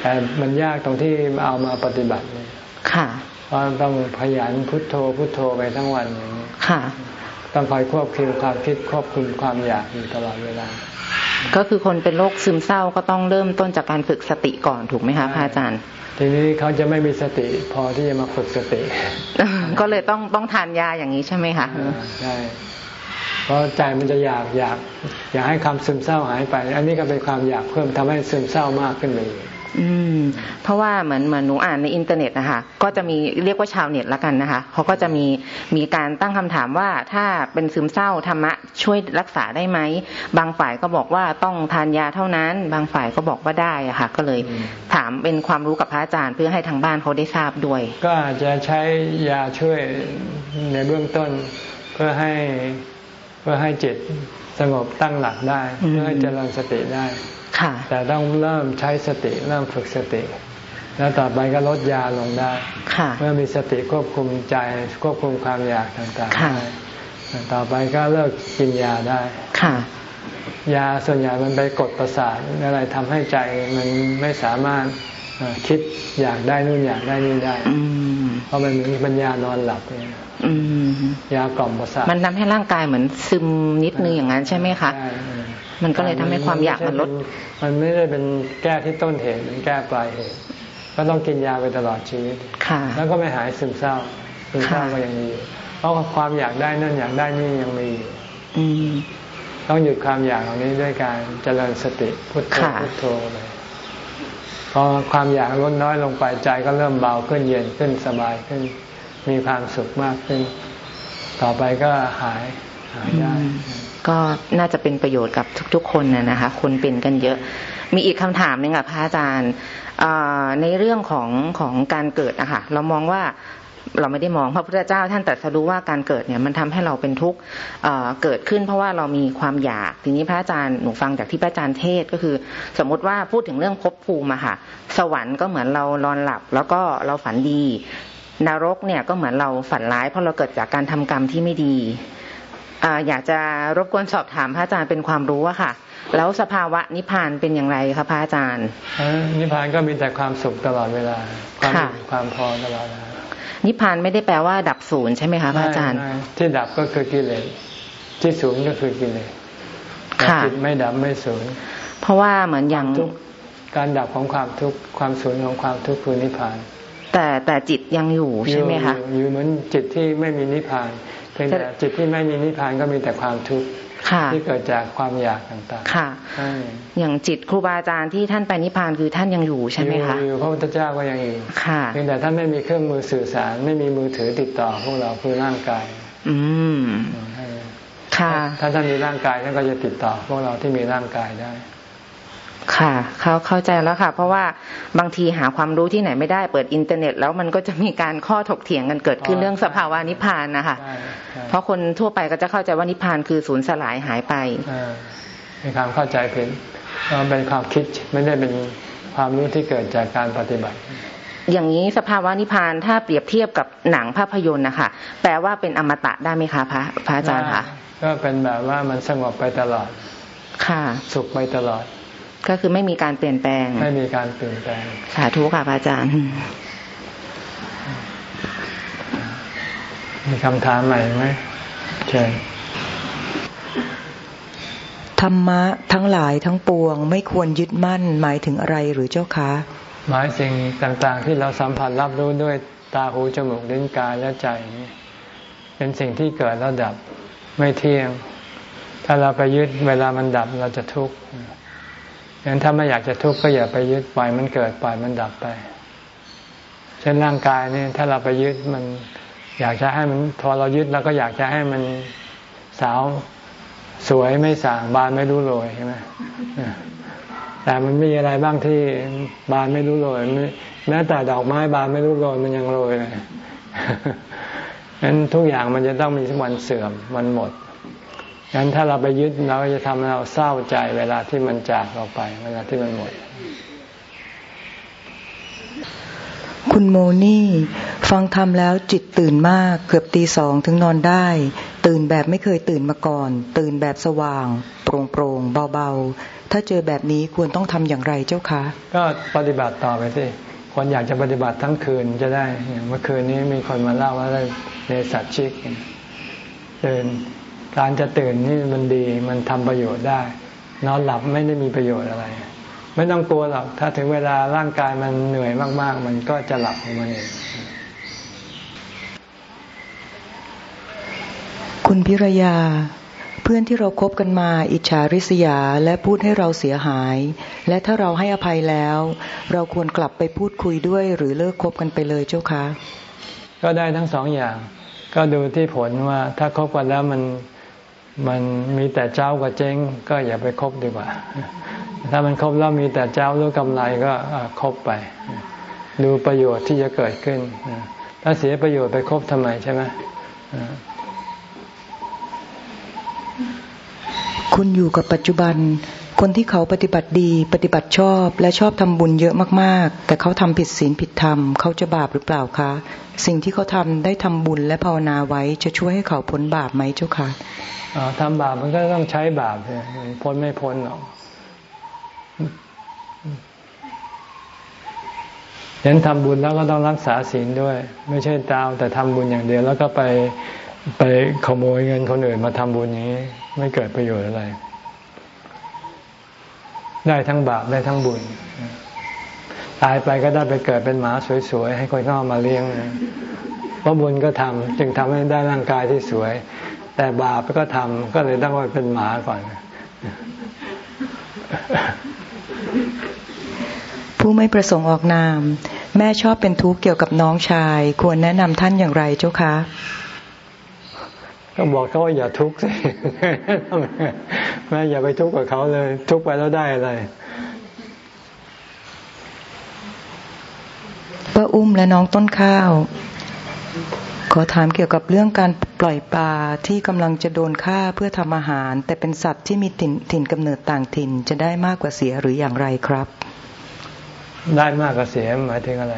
แต่มันยากตรงที่เอามาปฏิบัติเนี่ยค่ะเพราะต้องพยันพุทโธพุทโธไปทั้งวันอย่างนี้ค่ะต้องคอยควบคุมความคิดควบคุมความอยากอยู่ตลอดเวลา ก็คือคนเป็นโรคซึมเศร้าก็ต้องเริ่มต้นจากการฝึกสติก่อนถูกไหมคะพระอาจารย์ ทีนี้เขาจะไม่มีสติพอที่จะมาฝึกสติ ก็เลยต้องต้องทานยาอย่างนี้ใช่ไหมคะใช่เพราะใจมันจะอยากอยาก อยากให้ความซึมเศร้าหายไป อันนี้ก็เป็นความอยากเพิ่มทำให้ซึมเศร้ามากขึ้นไปอื มเพราะว่าเหมือนเหมือนหนูอ่านในอินเทอร์เน็ตนะคะก็จะมีเรียกว่าชาวเน็ตละกันนะคะเขาก็จะมีมีการตั้งคำถามว่าถ้าเป็นซึมเศร้าธรรมะช่วยรักษาได้ไหมบางฝ่ายก็บอกว่าต้องทานยาเท่านั้น บางฝ่ายก็บอกว่าได้อะค่ะก็เลยถามเป็นความรู้กับพระอาจารย์ เพื่อให้ทางบ้านเขาได้ทราบด้วย ก็อาจจะใช้ยาช่วยในเบื้องต้นเพื่อให้พื่อให้จิต สงบตั้งหลักได้เพื่อให้เจริญสติได้แต่ต้องเริ่มใช้สติเริ่มฝึกสติ แล้วต่อไปก็ลดยาลงได้เมื่อมีสติควบคุมใจควบคุมความอยากต่างๆได้ต่อไปก็เลิกกินยาได้ยาส่วนใหญ่มันไปกดประสาทอะไรทำให้ใจมันไม่สามารถ คิดอยากได้นู่นอยากได้นี่ได้เพราะมันเหมือนปัญญานอนหลับเนี่ยยากล่อมประสาทมันทำให้ร่างกายเหมือนซึมนิดนึงอย่างนั้นใช่ไหมคะมันก็เลยทำให้ความอยากมันลด มันไม่ได้เป็นแก้ที่ต้นเหตุมันแก้ปลายเหตุ ก็ต้องกินยาไปตลอดชีวิตแล้วก็ไม่หายซึมเศร้าซึมเศร้าก็ยังมีเพราะความอยากได้นั่นอยากได้นี่ยังมีอยู่ต้องหยุดความอยากเหล่านี้ด้วยการเจริญสติพุทโธพุทโธไปพ อความอยากลดน้อยลงไปใจก็เริ่มเบาขึ้นเย็นขึ้นสบายขึ้น มีความสุขมากขึ้น ต่อไปก็หายหายได้ก็น่าจะเป็นประโยชน์กับทุก ๆ คนนะนะคะ คนเป็นกันเยอะ มีอีกคำถามหนึ่งค่ะพระอาจารย์ในเรื่องของของการเกิดนะคะเรามองว่า เราไม่ได้มองพระพุทธเจ้าท่านตรัสรู้ว่าการเกิดเนี่ยมันทำให้เราเป็นทุกข์เกิดขึ้นเพราะว่าเรามีความอยาก ทีนี้พระอาจารย์หนูฟังจากที่พระอาจารย์เทศก็คือ สมมุติว่าพูดถึงเรื่องภพภูมิอะค่ะ สวรรค์ก็เหมือนเรานอนหลับ แล้วก็เราฝันดี นรกเนี่ยก็เหมือนเราฝันร้ายเพราะเราเกิดจากการทำกรรมที่ไม่ดีออยากจะรบกวนสอบถามพระอาจารย์เป็นความรู้อะค่ะ แล้วสภาวะนิพพานเป็นอย่างไรคะพระอาจารย์นิพพานก็มีแต่ความสุขตลอดเวลาความความพอตลอดเวลา นิพพานไม่ได้แปลว่าดับศูนย์ใช่ไหมคะพระอาจารย์ ที่ดับก็คือกิเลสที่ศูนย์ก็คือกิเลสจิตไม่ดับไม่ศูนย์เพราะว่าเหมือนอย่างการดับของความทุกข์ความศูนย์ของความทุกข์คือนิพพาน แต่แต่จิตยังอยู่ใช่ไหมคะอยู่เหมือนจิตที่ไม่มีนิพพานเพียงแต่จิตที่ไม่มีนิพพานก็มีแต่ความทุกข์ ที่เกิดจากความอยากต่างๆ ค่ะอย่างจิตครูบาอาจารย์ที่ท่านไปนิพพานคือท่านยังอยู่ใช่ไหมคะอยู่พระพุทธเจ้าก็ยังอยู่ค่ะเพียงแต่ท่านไม่มีเครื่องมือสื่อสาร ไม่มีมือถือติดต่อพวกเราคือร่างกาย อืมค่ะถ้าท่านมีร่างกายท่านก็จะติดต่อพวกเราที่มีร่างกายได้ ค่ะเขาเข้าใจแล้วค่ะ เพราะว่าบางทีหาความรู้ที่ไหนไม่ได้เปิดอินเทอร์เน็ต แล้วมันก็จะมีการข้อถกเถียงกันเกิดขึ้นเรื่องสภาวะนิพพานนะคะเพราะคนทั่วไปก็จะเข้าใจว่านิพพานคือศูนย์สลายหายไปเป็นความเข้าใจเพียงเป็นความคิดไม่ได้เป็นความรู้ที่เกิดจากการปฏิบัติ อย่างนี้สภาวะนิพพานถ้าเปรียบเทียบกับหนังภาพยนตร์นะคะแปลว่าเป็นอมตะได้ไหมคะพระพระอาจารย์คะก็เป็นแบบว่ามันสงบไปตลอดค่ะสุขไปตลอด ก็คือไม่มีการเปลี่ยนแปลง ไม่มีการเปลี่ยนแปลง สาธุค่ะอาจารย์ มีคำถามใหม่ไหมใช่ธรรมะทั้งหลายทั้งปวง ไม่ควรยึดมั่นหมายถึงอะไรหรือเจ้าคะหมายสิ่งต่างๆ ที่เราสัมผัสรับรู้ด้วยตาหูจมูกลิ้นกายและใจนี่เป็นสิ่งที่เกิดแล้วดับไม่เที่ยง ถ้าเราไปยึดเวลามันดับเราจะทุกข์ งั้นถ้าไม่อยากจะทุกข์ก็อย่าไปยึดปล่อยมันเกิดปล่อยมันดับไป เช่นร่างกายนี่ถ้าเราไปยึดมัน อยากจะให้มันพอเรายึดเราก็อยากจะให้มันสาวสวยไม่สางบานไม่รู้โรยใช่ไหมแต่มันมีอะไรบ้างที่บานไม่รู้โรยแม้แต่ดอกไม้บานไม่รู้โรยมันยังโรยเลยงั้นทุกอย่างมันจะต้องมีวันเสื่อมวันหมด งั้นถ้าเราไปยึดเราจะทำให้เราเศร้าใจเวลาที่มันจากเราไป เวลาที่มันหมด คุณโมนี่ ฟังทำแล้วจิตตื่นมากเกือบตีสองถึงนอนได้ ตื่นแบบไม่เคยตื่นมาก่อน ตื่นแบบสว่าง โปร่งโปร่งเบาๆ ถ้าเจอแบบนี้ควรต้องทำอย่างไรเจ้าคะ ก็ปฏิบัติต่อไปสิคนอยากจะปฏิบัติทั้งคืนจะได้เมื่อคืนนี้มีคนมาเล่าว่าได้ในสัตชิกตื่น การจะตื่นนี่มันดีมันทำประโยชน์ได้ นอนหลับไม่ได้มีประโยชน์อะไร ไม่ต้องกลัวหรอกถ้าถึงเวลาร่างกายมันเหนื่อยมาก ๆ มันก็จะหลับของมันเองคุณพิรยา เพื่อนที่เราครบกันมาอิจฉาริษยาและพูดให้เราเสียหาย และถ้าเราให้อภัยแล้ว เราควรกลับไปพูดคุยด้วย หรือเลิกคบกันไปเลยเจ้าคะ ก็ได้ทั้งสองอย่าง ก็ดูที่ผลว่าถ้าคบกันแล้วมัน มันมีแต่เจ้ากับเจ๊งก็อย่าไปคบดีกว่า ถ้ามันคบแล้วมีแต่เจ้ารู้กำไรก็คบไป ดูประโยชน์ที่จะเกิดขึ้น ถ้าเสียประโยชน์ไปคบทำไมใช่ไหมคุณอยู่กับปัจจุบัน คนที่เขาปฏิบัติดีปฏิบัติชอบและชอบทำบุญเยอะมากๆ แต่เขาทำผิดศีลผิดธรรมเขาจะบาปหรือเปล่าคะ สิ่งที่เขาทำได้ทำบุญและภาวนาไว้จะช่วยให้เขาพ้นบาปไหมเจ้าคะทำบาปมันก็ต้องใช้บาปเลยพ้นไม่พ้นหรอกยันทำบุญแล้วก็ต้องรักษาศีลด้วย ไม่ใช่ตาวแต่ทำบุญอย่างเดียว แล้วก็ไปไปขโมยเงินคนอื่นมาทำบุญนี้ ไม่เกิดประโยชน์อะไร ได้ทั้งบาปได้ทั้งบุญ ตายไปก็ได้ไปเกิดเป็นหมาสวยๆ ให้คนเข้ามาเลี้ยงเพราะบุญก็ทำจึงทำให้ได้ร่างกายที่สวย แต่บาปก็ทำก็เลยต้องไปเป็นหมาก่อน ผู้ไม่ประสงค์ออกนาม แม่ชอบเป็นทุกข์เกี่ยวกับน้องชาย ควรแนะนำท่านอย่างไรเจ้าคะ ก็บอกเขาว่าอย่าทุกข์สิแม่อย่าไปทุกข์กับเขาเลย ทุกข์ไปแล้วได้อะไรป้าอุ้มและน้องต้นข้าว ขอถามเกี่ยวกับเรื่องการปล่อยปลาที่กำลังจะโดนฆ่าเพื่อทำอาหาร แต่เป็นสัตว์ที่มีถิ่นถิ่นกำเนิดต่างถิ่นจะได้มากกว่าเสียหรืออย่างไรครับ ได้มากกว่าเสียหมายถึงอะไร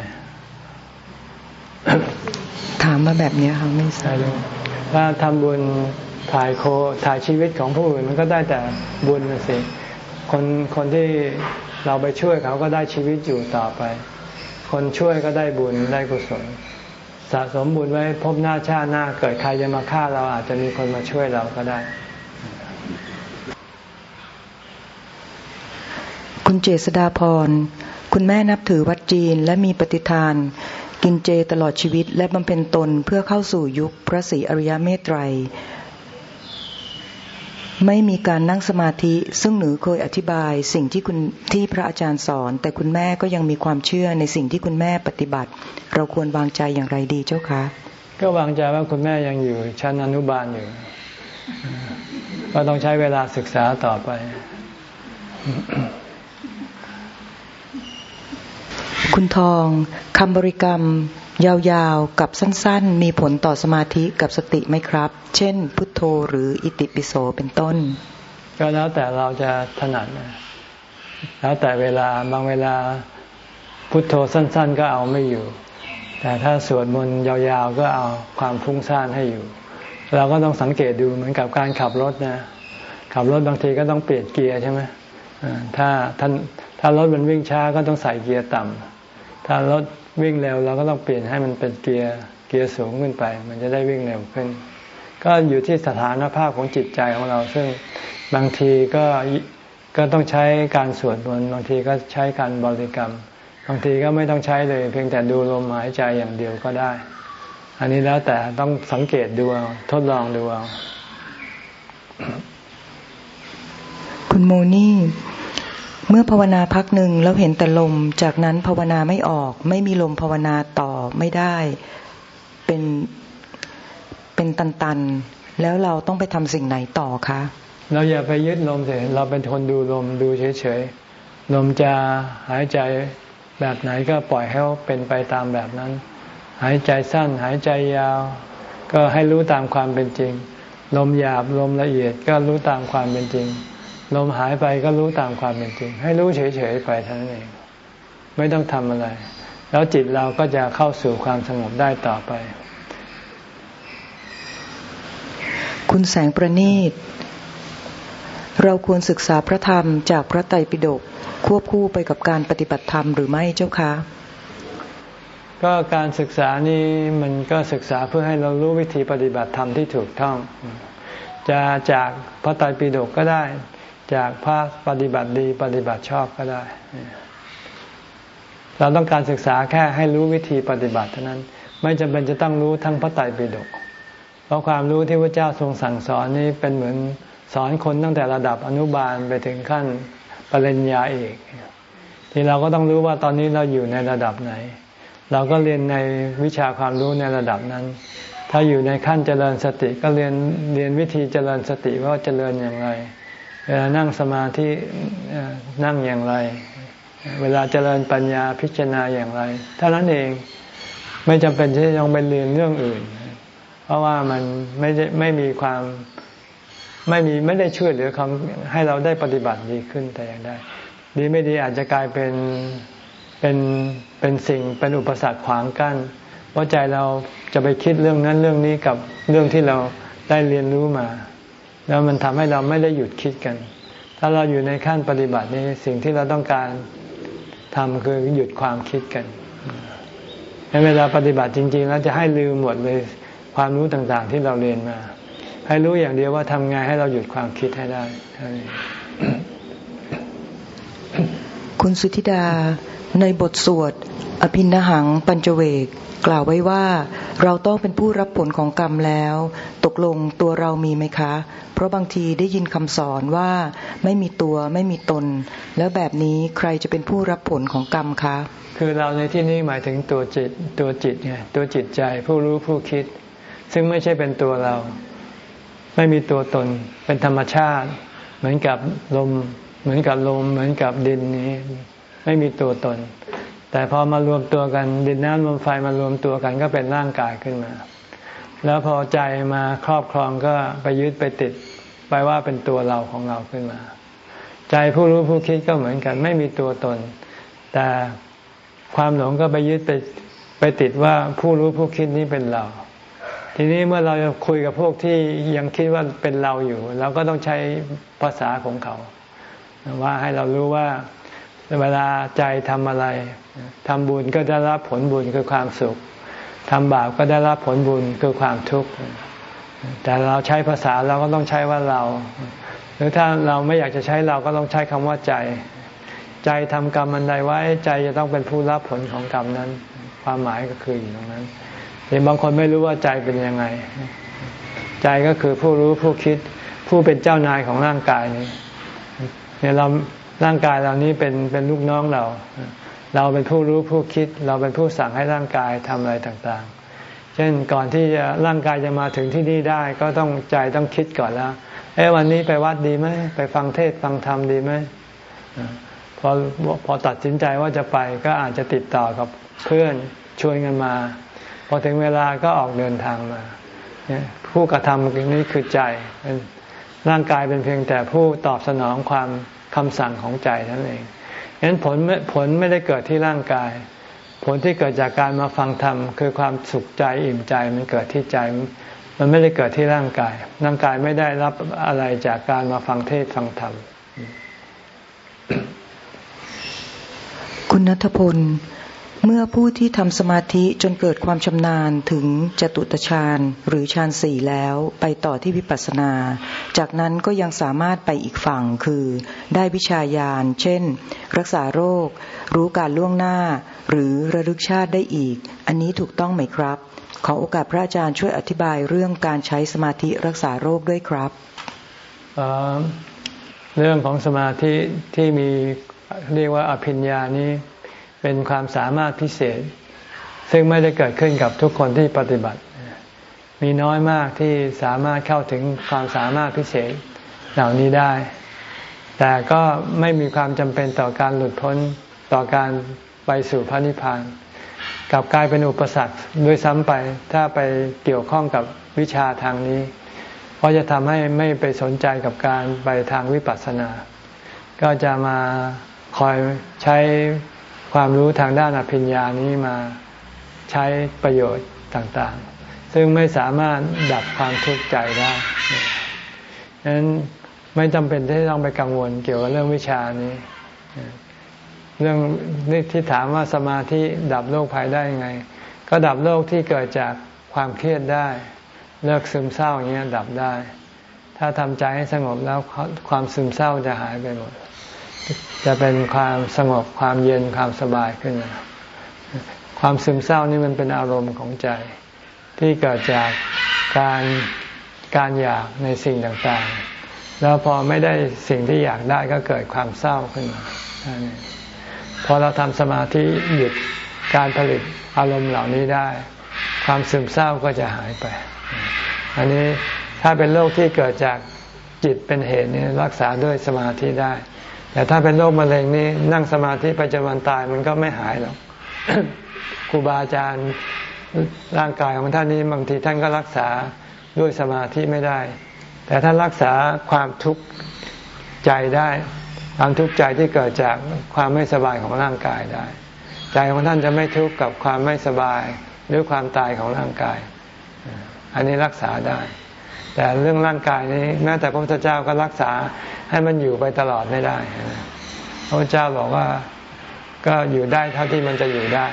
ถามมาแบบนี้ค่ะไม่ทราบถ้าทำบุญถ่ายโคถ่ายชีวิตของผู้อื่นมันก็ได้แต่บุญนะสิคนคนที่เราไปช่วยเขาก็ได้ชีวิตอยู่ต่อไป คนช่วยก็ได้บุญได้กุศล สะสมบุญไว้พบหน้าชาติหน้าเกิดใครจะมาฆ่าเราอาจจะมีคนมาช่วยเราก็ได้ คุณเจษดาพร คุณแม่นับถือวัดจีนและมีปฏิทาน กินเจตลอดชีวิตและบำเพ็ญตนเพื่อเข้าสู่ยุคพระศรีอริยเมตไตร ไม่มีการนั่งสมาธิซึ่งหนูเคยอธิบายสิ่งที่คุณที่พระอาจารย์สอน แต่คุณแม่ก็ยังมีความเชื่อในสิ่งที่คุณแม่ปฏิบัติ เราควรวางใจอย่างไรดีเจ้าคะ ก็วางใจว่าคุณแม่ยังอยู่ชั้นอนุบาลอยู่ก็ต้องใช้เวลาศึกษาต่อไป คุณทองคำบริกรรม ยาวๆ กับสั้นๆ มีผลต่อสมาธิกับสติไหมครับ เช่น พุทโธหรืออิติปิโสเป็นต้น ก็แล้วแต่เราจะถนัดแล้วแต่เวลาบางเวลาพุทโธสั้น ๆ ก็เอาไม่อยู่ แต่ถ้าสวดมนต์ยาวๆ ก็เอาความฟุ้งซ่านให้อยู่ เราก็ต้องสังเกตดูเหมือนกับการขับรถนะ ขับรถบางทีก็ต้องเปลี่ยนเกียร์ใช่ไหมถ้าท่านถ้ารถมันวิ่งช้าก็ต้องใส่เกียร์ต่ำ ถ้ารถวิ่งเร็วเราก็ต้องเปลี่ยนให้มันเป็นเกียร์เกียร์สูงขึ้นไป มันจะได้วิ่งเร็วขึ้น ก็อยู่ที่สถานภาพของจิตใจของเรา ซึ่งบางทีก็ก็ต้องใช้การสวดมนต์บางทีก็ใช้การบริกรรม บางทีก็ไม่ต้องใช้เลย เพียงแต่ดูลมหายใจอย่างเดียวก็ได้ อันนี้แล้วแต่ต้องสังเกตดูเอาทดลองดูเอาคุณโมนี่ เมื่อภาวนาพักหนึ่งแล้วเห็นแต่ลม จากนั้นภาวนาไม่ออก ไม่มีลมภาวนาต่อไม่ได้ เป็นเป็นตันๆ แล้วเราต้องไปทำสิ่งไหนต่อคะ เราอย่าไปยึดลมเสียเราเป็นคนดูลมดูเฉยๆ ลมจะหายใจแบบไหนก็ปล่อยให้เป็นไปตามแบบนั้น หายใจสั้นหายใจยาว ก็ให้รู้ตามความเป็นจริง ลมหยาบลมละเอียดก็รู้ตามความเป็นจริง ลมหายไปก็รู้ตามความเป็นจริง ให้รู้เฉยๆไปเท่านั้นเอง ไม่ต้องทำอะไร แล้วจิตเราก็จะเข้าสู่ความสงบได้ต่อไป คุณแสงประณีต เราควรศึกษาพระธรรมจากพระไตรปิฎกควบคู่ไปกับการปฏิบัติธรรมหรือไม่เจ้าคะก็การศึกษานี้มันก็ศึกษาเพื่อให้เรารู้วิธีปฏิบัติธรรมที่ถูกต้อง จะจากพระไตรปิฎกก็ได้ จากพระปฏิบัติดีปฏิบัติชอบก็ได้ เราต้องการศึกษาแค่ให้รู้วิธีปฏิบัติเท่านั้น ไม่จำเป็นจะต้องรู้ทั้งพระไตรปิฎกเพราะความรู้ที่พระเจ้าทรงสั่งสอนนี้เป็นเหมือนสอนคนตั้งแต่ระดับอนุบาลไปถึงขั้นปริญญาเอกที่เราก็ต้องรู้ว่าตอนนี้เราอยู่ในระดับไหน เราก็เรียนในวิชาความรู้ในระดับนั้น ถ้าอยู่ในขั้นเจริญสติก็เรียนเรียนวิธีเจริญสติว่าเจริญอย่างไร เวลานั่งสมาธินั่งอย่างไร เวลาเจริญปัญญาพิจารณาอย่างไรเท่านั้นเองไม่จำเป็นที่จะต้องไปเรียนเรื่องอื่น เพราะว่ามันไม่ได้ไม่มีความไม่มีไม่ได้ช่วยเหลือคำให้เราได้ปฏิบัติดีขึ้นแต่อย่างใดดีไม่ดีอาจจะกลายเป็นเป็นเป็นสิ่งเป็นอุปสรรคขวางกัน้นเพราะใจเราจะไปคิดเรื่องนั้นเรื่องนี้กับเรื่องที่เราได้เรียนรู้มา แล้วมันทำให้เราไม่ได้หยุดคิดกัน ถ้าเราอยู่ในขั้นปฏิบัตินี้สิ่งที่เราต้องการทำคือหยุดความคิดกันในเวลาปฏิบัติจริง ๆ แล้วจะให้ลืมหมดเลยความรู้ต่างๆ ที่เราเรียนมา ให้รู้อย่างเดียวว่าทำไงให้เราหยุดความคิดให้ได้ คุณสุธิดาในบทสวด อภินหังปัญจเวก กล่าวไว้ว่าเราต้องเป็นผู้รับผลของกรรมแล้ว ตกลงตัวเรามีไหมคะ เพราะบางทีได้ยินคำสอนว่าไม่มีตัวไม่มีตน แล้วแบบนี้ใครจะเป็นผู้รับผลของกรรมคะ คือเราในที่นี้หมายถึงตัวจิตตัวจิตไงตัวจิตใจผู้รู้ผู้คิด ซึ่งไม่ใช่เป็นตัวเรา ไม่มีตัวตน เป็นธรรมชาติ เหมือนกับลม เหมือนกับลม เหมือนกับดินนี้ ไม่มีตัวตน แต่พอมารวมตัวกันดินน้ำลมไฟมารวมตัวกันก็เป็นร่างกายขึ้นมา แล้วพอใจมาครอบครองก็ไปยึดไปติดไปว่าเป็นตัวเราของเราขึ้นมา ใจผู้รู้ผู้คิดก็เหมือนกัน ไม่มีตัวตน แต่ความหลงก็ไปยึดไปไปติดว่าผู้รู้ผู้คิดนี้เป็นเรา ทีนี้เมื่อเราคุยกับพวกที่ยังคิดว่าเป็นเราอยู่เราก็ต้องใช้ภาษาของเขา ว่าให้เรารู้ว่าเวลาใจทำอะไร ทำบุญก็ได้รับผลบุญคือความสุขทำบาปก็ได้รับผลบุญคือความทุกข์แต่เราใช้ภาษาเราก็ต้องใช้ว่าเรา หรือถ้าเราไม่อยากจะใช้เราก็ต้องใช้คำว่าใจ ใจทำกรรมอันใดไว้ใจจะต้องเป็นผู้รับผลของกรรมนั้น ความหมายก็คืออยู่ตรงนั้นเห็นบางคนไม่รู้ว่าใจเป็นยังไง ใจก็คือผู้รู้ผู้คิดผู้เป็นเจ้านายของร่างกายนี้เนี่ยเราร่างกายเรานี้เป็นเป็นลูกน้องเรา เราเป็นผู้รู้ผู้คิด เราเป็นผู้สั่งให้ร่างกายทำอะไรต่างๆ เช่นก่อนที่จะร่างกายจะมาถึงที่นี่ได้ก็ต้องใจต้องคิดก่อนแล้วเอ้วันนี้ไปวัดดีไหมไปฟังเทศฟังธรรมดีไหมพอพอตัดสินใจว่าจะไปก็อาจจะติดต่อกับเพื่อนชวนกันมา พอถึงเวลาก็ออกเดินทางมาผู้กระทำนี้คือใจร่างกายเป็นเพียงแต่ผู้ตอบสนองความคำสั่งของใจนั่นเอง ฉะนั้นผลผลไม่ได้เกิดที่ร่างกาย ผลที่เกิดจากการมาฟังธรรมคือความสุขใจอิ่มใจมันเกิดที่ใจ มันไม่ได้เกิดที่ร่างกาย ร่างกายไม่ได้รับอะไรจากการมาฟังเทศฟังธรรม คุณนัทพล เมื่อผู้ที่ทำสมาธิจนเกิดความชำนาญถึงจตุตฌานหรือฌานสี่แล้วไปต่อที่วิปัสสนา จากนั้นก็ยังสามารถไปอีกฝั่งคือ ได้วิชาญาณ เช่น รักษาโรค รู้การล่วงหน้า หรือระลึกชาติได้อีก อันนี้ถูกต้องไหมครับ ขอโอกาสพระอาจารย์ช่วยอธิบายเรื่องการใช้สมาธิรักษาโรคด้วยครับเรื่องของสมาธิที่มีเรียกว่าอภิญญานี้ เป็นความสามารถพิเศษ ซึ่งไม่ได้เกิดขึ้นกับทุกคนที่ปฏิบัติ มีน้อยมากที่สามารถเข้าถึงความสามารถพิเศษเหล่านี้ได้ แต่ก็ไม่มีความจำเป็นต่อการหลุดพ้นต่อการไปสู่พระนิพพานกลับกลายเป็นอุปสรรคด้วยซ้ำไป ถ้าไปเกี่ยวข้องกับวิชาทางนี้ เพราะจะทำให้ไม่ไปสนใจกับการไปทางวิปัสสนา ก็จะมาคอยใช้ ความรู้ทางด้านอภิญญานี้มาใช้ประโยชน์ต่างๆ ซึ่งไม่สามารถดับความทุกข์ใจได้ฉะนั้นไม่จำเป็นที่ต้องไปกังวลเกี่ยวกับเรื่องวิชานี้ เรื่องที่ถามว่าสมาธิดับโรคภัยได้ยังไง ก็ดับโรคที่เกิดจากความเครียดได้ เลิกซึมเศร้าอย่างนี้ดับได้ ถ้าทำใจให้สงบแล้วความซึมเศร้าจะหายไปหมด จะเป็นความสงบความเย็นความสบายขึ้นมาความซึมเศร้านี่มันเป็นอารมณ์ของใจ ที่เกิดจากการการอยากในสิ่งต่างๆ แล้วพอไม่ได้สิ่งที่อยากได้ก็เกิดความเศร้าขึ้นมาพอเราทำสมาธิหยุดการผลิตอารมณ์เหล่านี้ได้ ความซึมเศร้าก็จะหายไป อันนี้ถ้าเป็นโรคที่เกิดจากจิตเป็นเหตุนี้รักษาด้วยสมาธิได้ แต่ถ้าเป็นโรคมะเร็งนี่นั่งสมาธิไปจนวันตายมันก็ไม่หายหรอกครูบาอาจารย์ร่างกายของท่านนี้บางทีท่านก็รักษาด้วยสมาธิไม่ได้ แต่ท่านรักษาความทุกข์ใจได้ ความทุกข์ใจที่เกิดจากความไม่สบายของร่างกายได้ ใจของท่านจะไม่ทุกข์กับความไม่สบายหรือความตายของร่างกาย อันนี้รักษาได้ แต่เรื่องร่างกายนี้ แม้แต่พระพุทธเจ้าก็รักษาให้มันอยู่ไปตลอดไม่ได้ พระพุทธเจ้าบอกว่าก็อยู่ได้เท่าที่มันจะอยู่ได้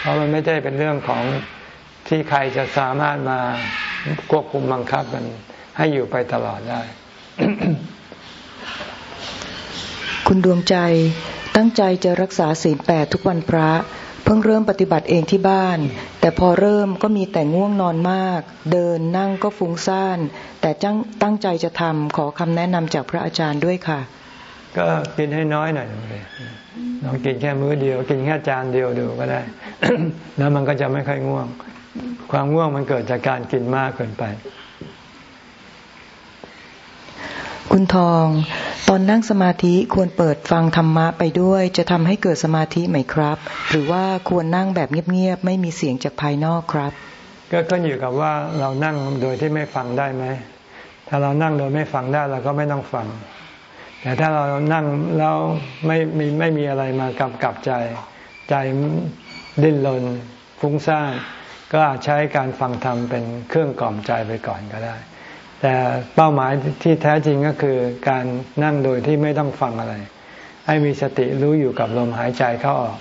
เพราะมันไม่ได้เป็นเรื่องของที่ใครจะสามารถมาควบคุมบังคับมันให้อยู่ไปตลอดได้ คุณดวงใจตั้งใจจะรักษาศีลแปดทุกวันพระ พิ่งเริ่มปฏิบัติเองที่บ้าน แต่พอเริ่มก็มีแต่ง่วงนอนมาก เดินนั่งก็ฟุ้งซ่าน แต่จังตั้งใจจะทำขอคำแนะนำจากพระอาจารย์ด้วยค่ะ ก็กินให้น้อยหน่อยเลยลองกินแค่มื้อเดียว กินแค่จานเดียวดูก็ได้ แล้วมันก็จะไม่ค่อยง่วง ความง่วงมันเกิดจากการกินมากเกินไป คุณทอง ตอนนั่งสมาธิควรเปิดฟังธรรมะไปด้วย จะทำให้เกิดสมาธิไหมครับ หรือว่าควรนั่งแบบเงียบๆไม่มีเสียงจากภายนอกครับ ก็ขึ้นอยู่กับว่าเรานั่งโดยที่ไม่ฟังได้ไหมถ้าเรานั่งโดยไม่ฟังได้เราก็ไม่ต้องฟัง แต่ถ้าเรานั่งแล้วไม่มีไม่มีอะไรมากำกับใจ ใจดิ้นรนฟุ้งซ่านก็อาจใช้การฟังธรรมเป็นเครื่องกล่อมใจไปก่อนก็ได้ แต่เป้าหมายที่แท้จริงก็คือการนั่งโดยที่ไม่ต้องฟังอะไร ให้มีสติรู้อยู่กับลมหายใจเข้าออก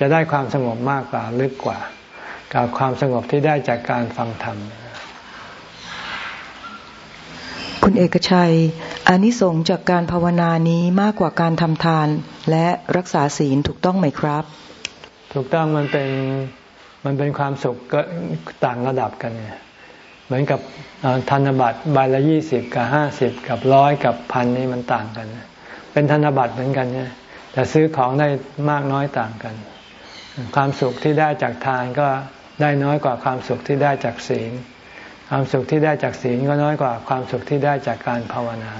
จะได้ความสงบมากกว่าลึกกว่า กับความสงบที่ได้จากการฟังธรรมคุณเอกชัยอานิสงส์จากการภาวนานี้มากกว่าการทำทาน และรักษาศีลถูกต้องไหมครับ ถูกต้องมันเป็นมันเป็นความสุขก็ต่างระดับกันเนี่ย เหมือนกับธนบัตรใบละยี่สิบกับห้าสิบกับร้อยกับพันนี่มันต่างกัน เป็นธนบัตรเหมือนกันเนี่ยแต่ซื้อของได้มากน้อยต่างกัน ความสุขที่ได้จากทานก็ได้น้อยกว่าความสุขที่ได้จากศีล ความสุขที่ได้จากศีลก็น้อยกว่าความสุขที่ได้จากการภาวนา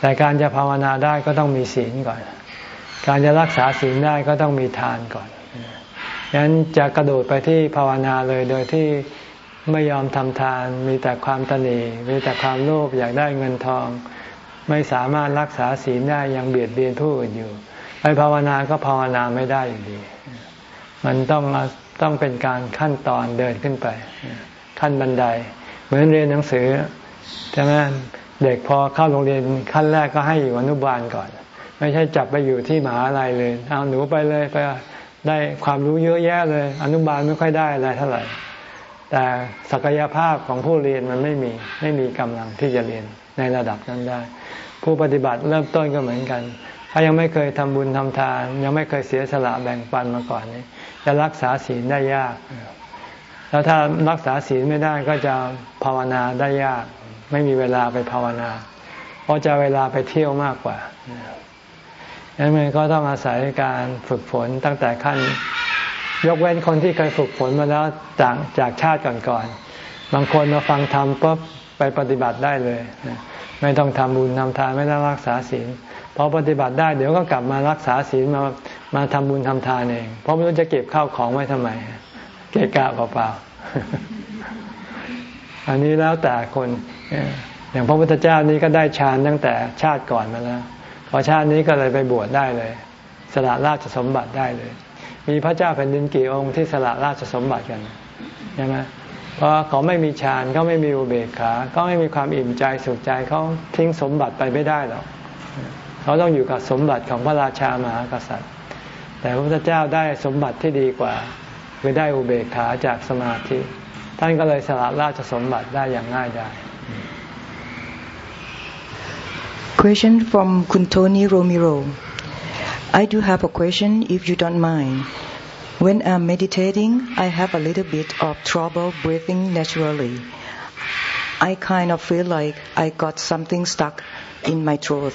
แต่การจะภาวนาได้ก็ต้องมีศีลก่อน การจะรักษาศีลได้ก็ต้องมีทานก่อนดังนั้นจะกระโดดไปที่ภาวนาเลยโดยที่ ไม่ยอมทำทานมีแต่ความตนีมีแต่ความโลภอยากได้เงินทอง ไม่สามารถรักษาศีลได้ยังเบียดเบียนผู้อื่นอยู่ ไปภาวนาก็ภาวนาไม่ได้อยู่ดี มันต้องต้องเป็นการขั้นตอนเดินขึ้นไป ขั้นบันได เหมือนเรียนหนังสือใช่ไหมเด็กพอเข้าโรงเรียนขั้นแรกก็ให้อยู่อนุบาลก่อน ไม่ใช่จับไปอยู่ที่มหาลัยเลยเอาหนูไปเลยไปได้ความรู้เยอะแยะเลย อนุบาลไม่ค่อยได้อะไรเท่าไหร่ แต่ศักยภาพของผู้เรียนมันไม่มีไม่มีกำลังที่จะเรียนในระดับนั้นได้ ผู้ปฏิบัติเริ่มต้นก็เหมือนกัน ถ้ายังไม่เคยทำบุญทำทาน ยังไม่เคยเสียสละแบ่งปันมาก่อนนี้จะรักษาศีลได้ยาก แล้วถ้ารักษาศีลไม่ได้ก็จะภาวนาได้ยาก ไม่มีเวลาไปภาวนา เพราะจะเวลาไปเที่ยวมากกว่าดังนั้นก็ต้องอาศัยการฝึกฝนตั้งแต่ขั้น ยกเว้นคนที่เคยฝึกฝนมาแล้วจากจากชาติก่อนๆบางคนมาฟังธรรมปุ๊บไปปฏิบัติได้เลย ไม่ต้องทำบุญทำทานไม่ต้องรักษาศีลพอปฏิบัติได้เดี๋ยวก็กลับมารักษาศีลมามาทำบุญทำทานเอง เพราะไม่รู้จะเก็บข้าวของไว้ทำไม เกะกะเปล่าๆอันนี้แล้วแต่คนอย่างพระพุทธเจ้านี้ก็ได้ฌานตั้งแต่ชาติก่อนมาแล้วพอชาตินี้ก็เลยไปบวชได้เลย สละราชสมบัติได้เลย มีพระเจ้าแผ่นดินกี่องค์ที่สละราชสมบัติกันใช่ไหมเพราะเขาไม่มีฌานเขาไม่มีอุเบกขาเขาไม่มีความอิ่มใจสุขใจเขาทิ้งสมบัติไปไม่ได้หรอกเขาต้องอยู่กับสมบัติของพระราชามหากษัตริย์ แต่พระพุทธเจ้าได้สมบัติที่ดีกว่าคือได้อุเบกขาจากสมาธิ ท่านก็เลยสละราชสมบัติได้อย่างง่ายดาย Question from Kuntoni Romero. I do have a question if you don't mind. When I'm meditating, I have a little bit of trouble breathing naturally. I kind of feel like I got something stuck in my throat.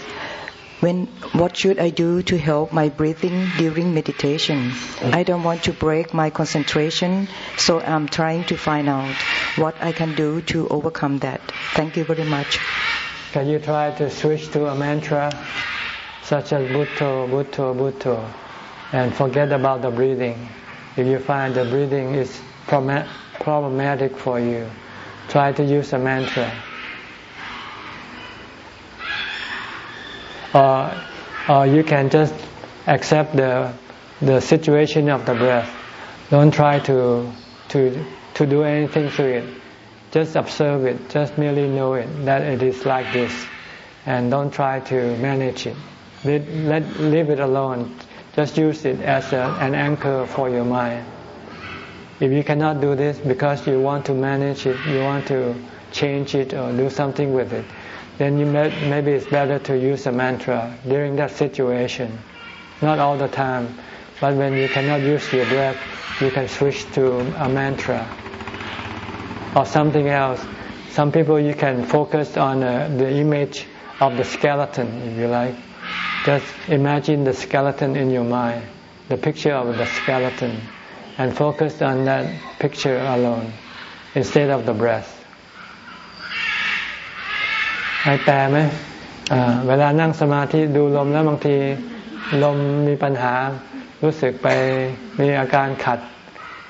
When what should I do to help my breathing during meditation? I don't want to break my concentration, so I'm trying to find out what I can do to overcome that. Thank you very much. Can you try to switch to a mantra such as Bhutto, Bhutto, Bhutto and forget about the breathing? If you find the breathing is problematic for you, try to use a mantra. Or, or you can just accept the the situation of the breath. Don't try to to to do anything to it just observe it. Just merely know it that it is like this, and don't try to manage it. Let, let leave it alone. Just use it as a, an anchor for your mind. If you cannot do this because you want to manage it, you want to change it or do something with it, then you may, maybe it's better to use a mantra during that situation. Not all the time, but when you cannot use your breath, you can switch to a mantra or something else. Some people you can focus on uh, the image of the skeleton, if you like. Just imagine the skeleton in your mind, the picture of the skeleton, and focus on that picture alone instead of the breath. ให้แปลไหมเวลานั่งสมาธิดูลมแล้วบางทีลมมีปัญหารู้สึกไปมีอาการขัด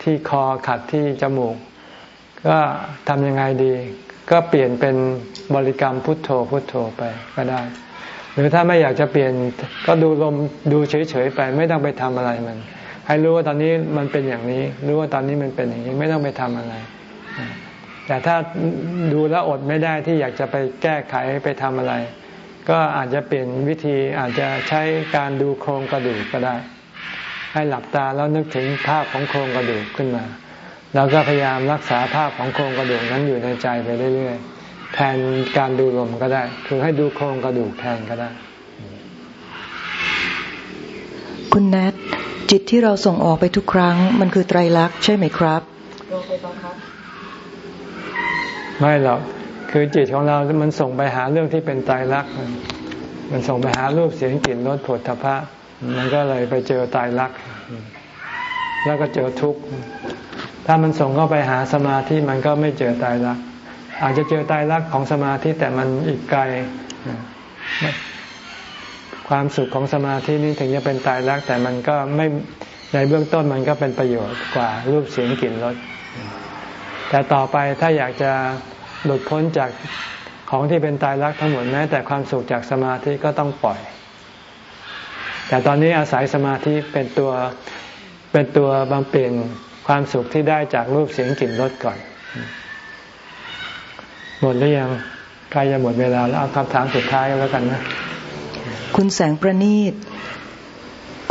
ที่คอขัดที่จมูก ก็ทำยังไงดี ก็เปลี่ยนเป็นบริกรรมพุทโธพุทโธไปก็ได้ หรือถ้าไม่อยากจะเปลี่ยนก็ดูลมดูเฉยๆไปไม่ต้องไปทำอะไรมัน ให้รู้ว่าตอนนี้มันเป็นอย่างนี้ รู้ว่าตอนนี้มันเป็นอย่างนี้ไม่ต้องไปทำอะไร แต่ถ้าดูแล้วอดไม่ได้ที่อยากจะไปแก้ไขไปทำอะไร ก็อาจจะเปลี่ยนวิธีอาจจะใช้การดูโครงกระดูกก็ได้ ให้หลับตาแล้วนึกถึงภาพของโครงกระดูกขึ้นมาเราก็พยายามรักษาภาพของโครงกระดูกนั้นอยู่ในใจไปเรื่อยๆ ทนการดูลมก็ได้ คือให้ดูโครงกระดูกแทนก็ได้ คุณแนทจิตที่เราส่งออกไปทุกครั้ง มันคือไตรลักษณ์ใช่ไหมครับไม่หรอกคือจิตของเรา มันส่งไปหาเรื่องที่เป็นไตรลักษณ์มันส่งไปหารูปเสียงกลิ่นรสผลทพะ มันก็เลยไปเจอไตรลักษณ์แล้วก็เจอทุกข์ถ้ามันส่งเข้าไปหาสมาธิมันก็ไม่เจอตายรัก อาจจะเจอตายรักของสมาธิแต่มันอีกไกล ความสุขของสมาธินี้ถึงจะเป็นตายรักแต่มันก็ไม่ในเบื้องต้นมันก็เป็นประโยชน์กว่ารูปเสียงกลิ่นรสแต่ต่อไปถ้าอยากจะหลุดพ้นจากของที่เป็นตายรักทั้งหมดแม้แต่ความสุขจากสมาธิก็ต้องปล่อย แต่ตอนนี้อาศัยสมาธิเป็นตัวเป็นตัวบำเพ็ญความสุขที่ได้จากรูปเสียงกลิ่นรสก่อน หมดหรือยังใกล้จะหมดเวลาแล้วเอาคำถามสุดท้ายแล้วกันนะ คุณแสงประณีต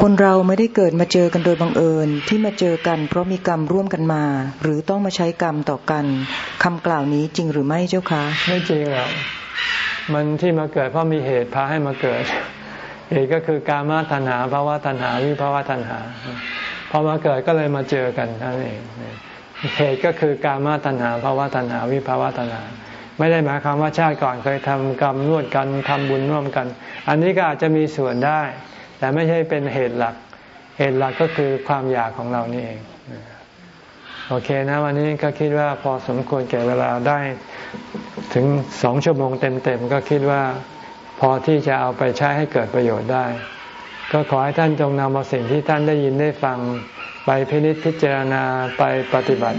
คนเราไม่ได้เกิดมาเจอกันโดยบังเอิญที่มาเจอกัน เพราะมีกรรมร่วมกันมา หรือต้องมาใช้กรรมต่อกันคำกล่าวนี้จริงหรือไม่เจ้าคะไม่จริงหรอกมันที่มาเกิดเพราะมีเหตุพาให้มาเกิดเหตุก็คือการมาตัณหาภาวะตัณหาวิภาวะตัณหาพอมาเกิดก็เลยมาเจอกันนั่นเองเหตุก็คือการมาตัณหาภาวะตัณหาวิภาวะตัณหา ไม่ได้หมายความว่าชาติก่อนเคยทำกรรมร่วมกันทำบุญร่วมกัน อันนี้ก็อาจจะมีส่วนได้ แต่ไม่ใช่เป็นเหตุหลัก เหตุหลักก็คือความอยากของเรานี่เองโอเคนะวันนี้ก็คิดว่าพอสมควรแก่เวลาได้ถึงสองชั่วโมงเต็มๆก็คิดว่าพอที่จะเอาไปใช้ให้เกิดประโยชน์ได้ ก็ขอให้ท่านจงนำเอาสิ่งที่ท่านได้ยินได้ฟังไปพินิจพิจารณาไปปฏิบัติ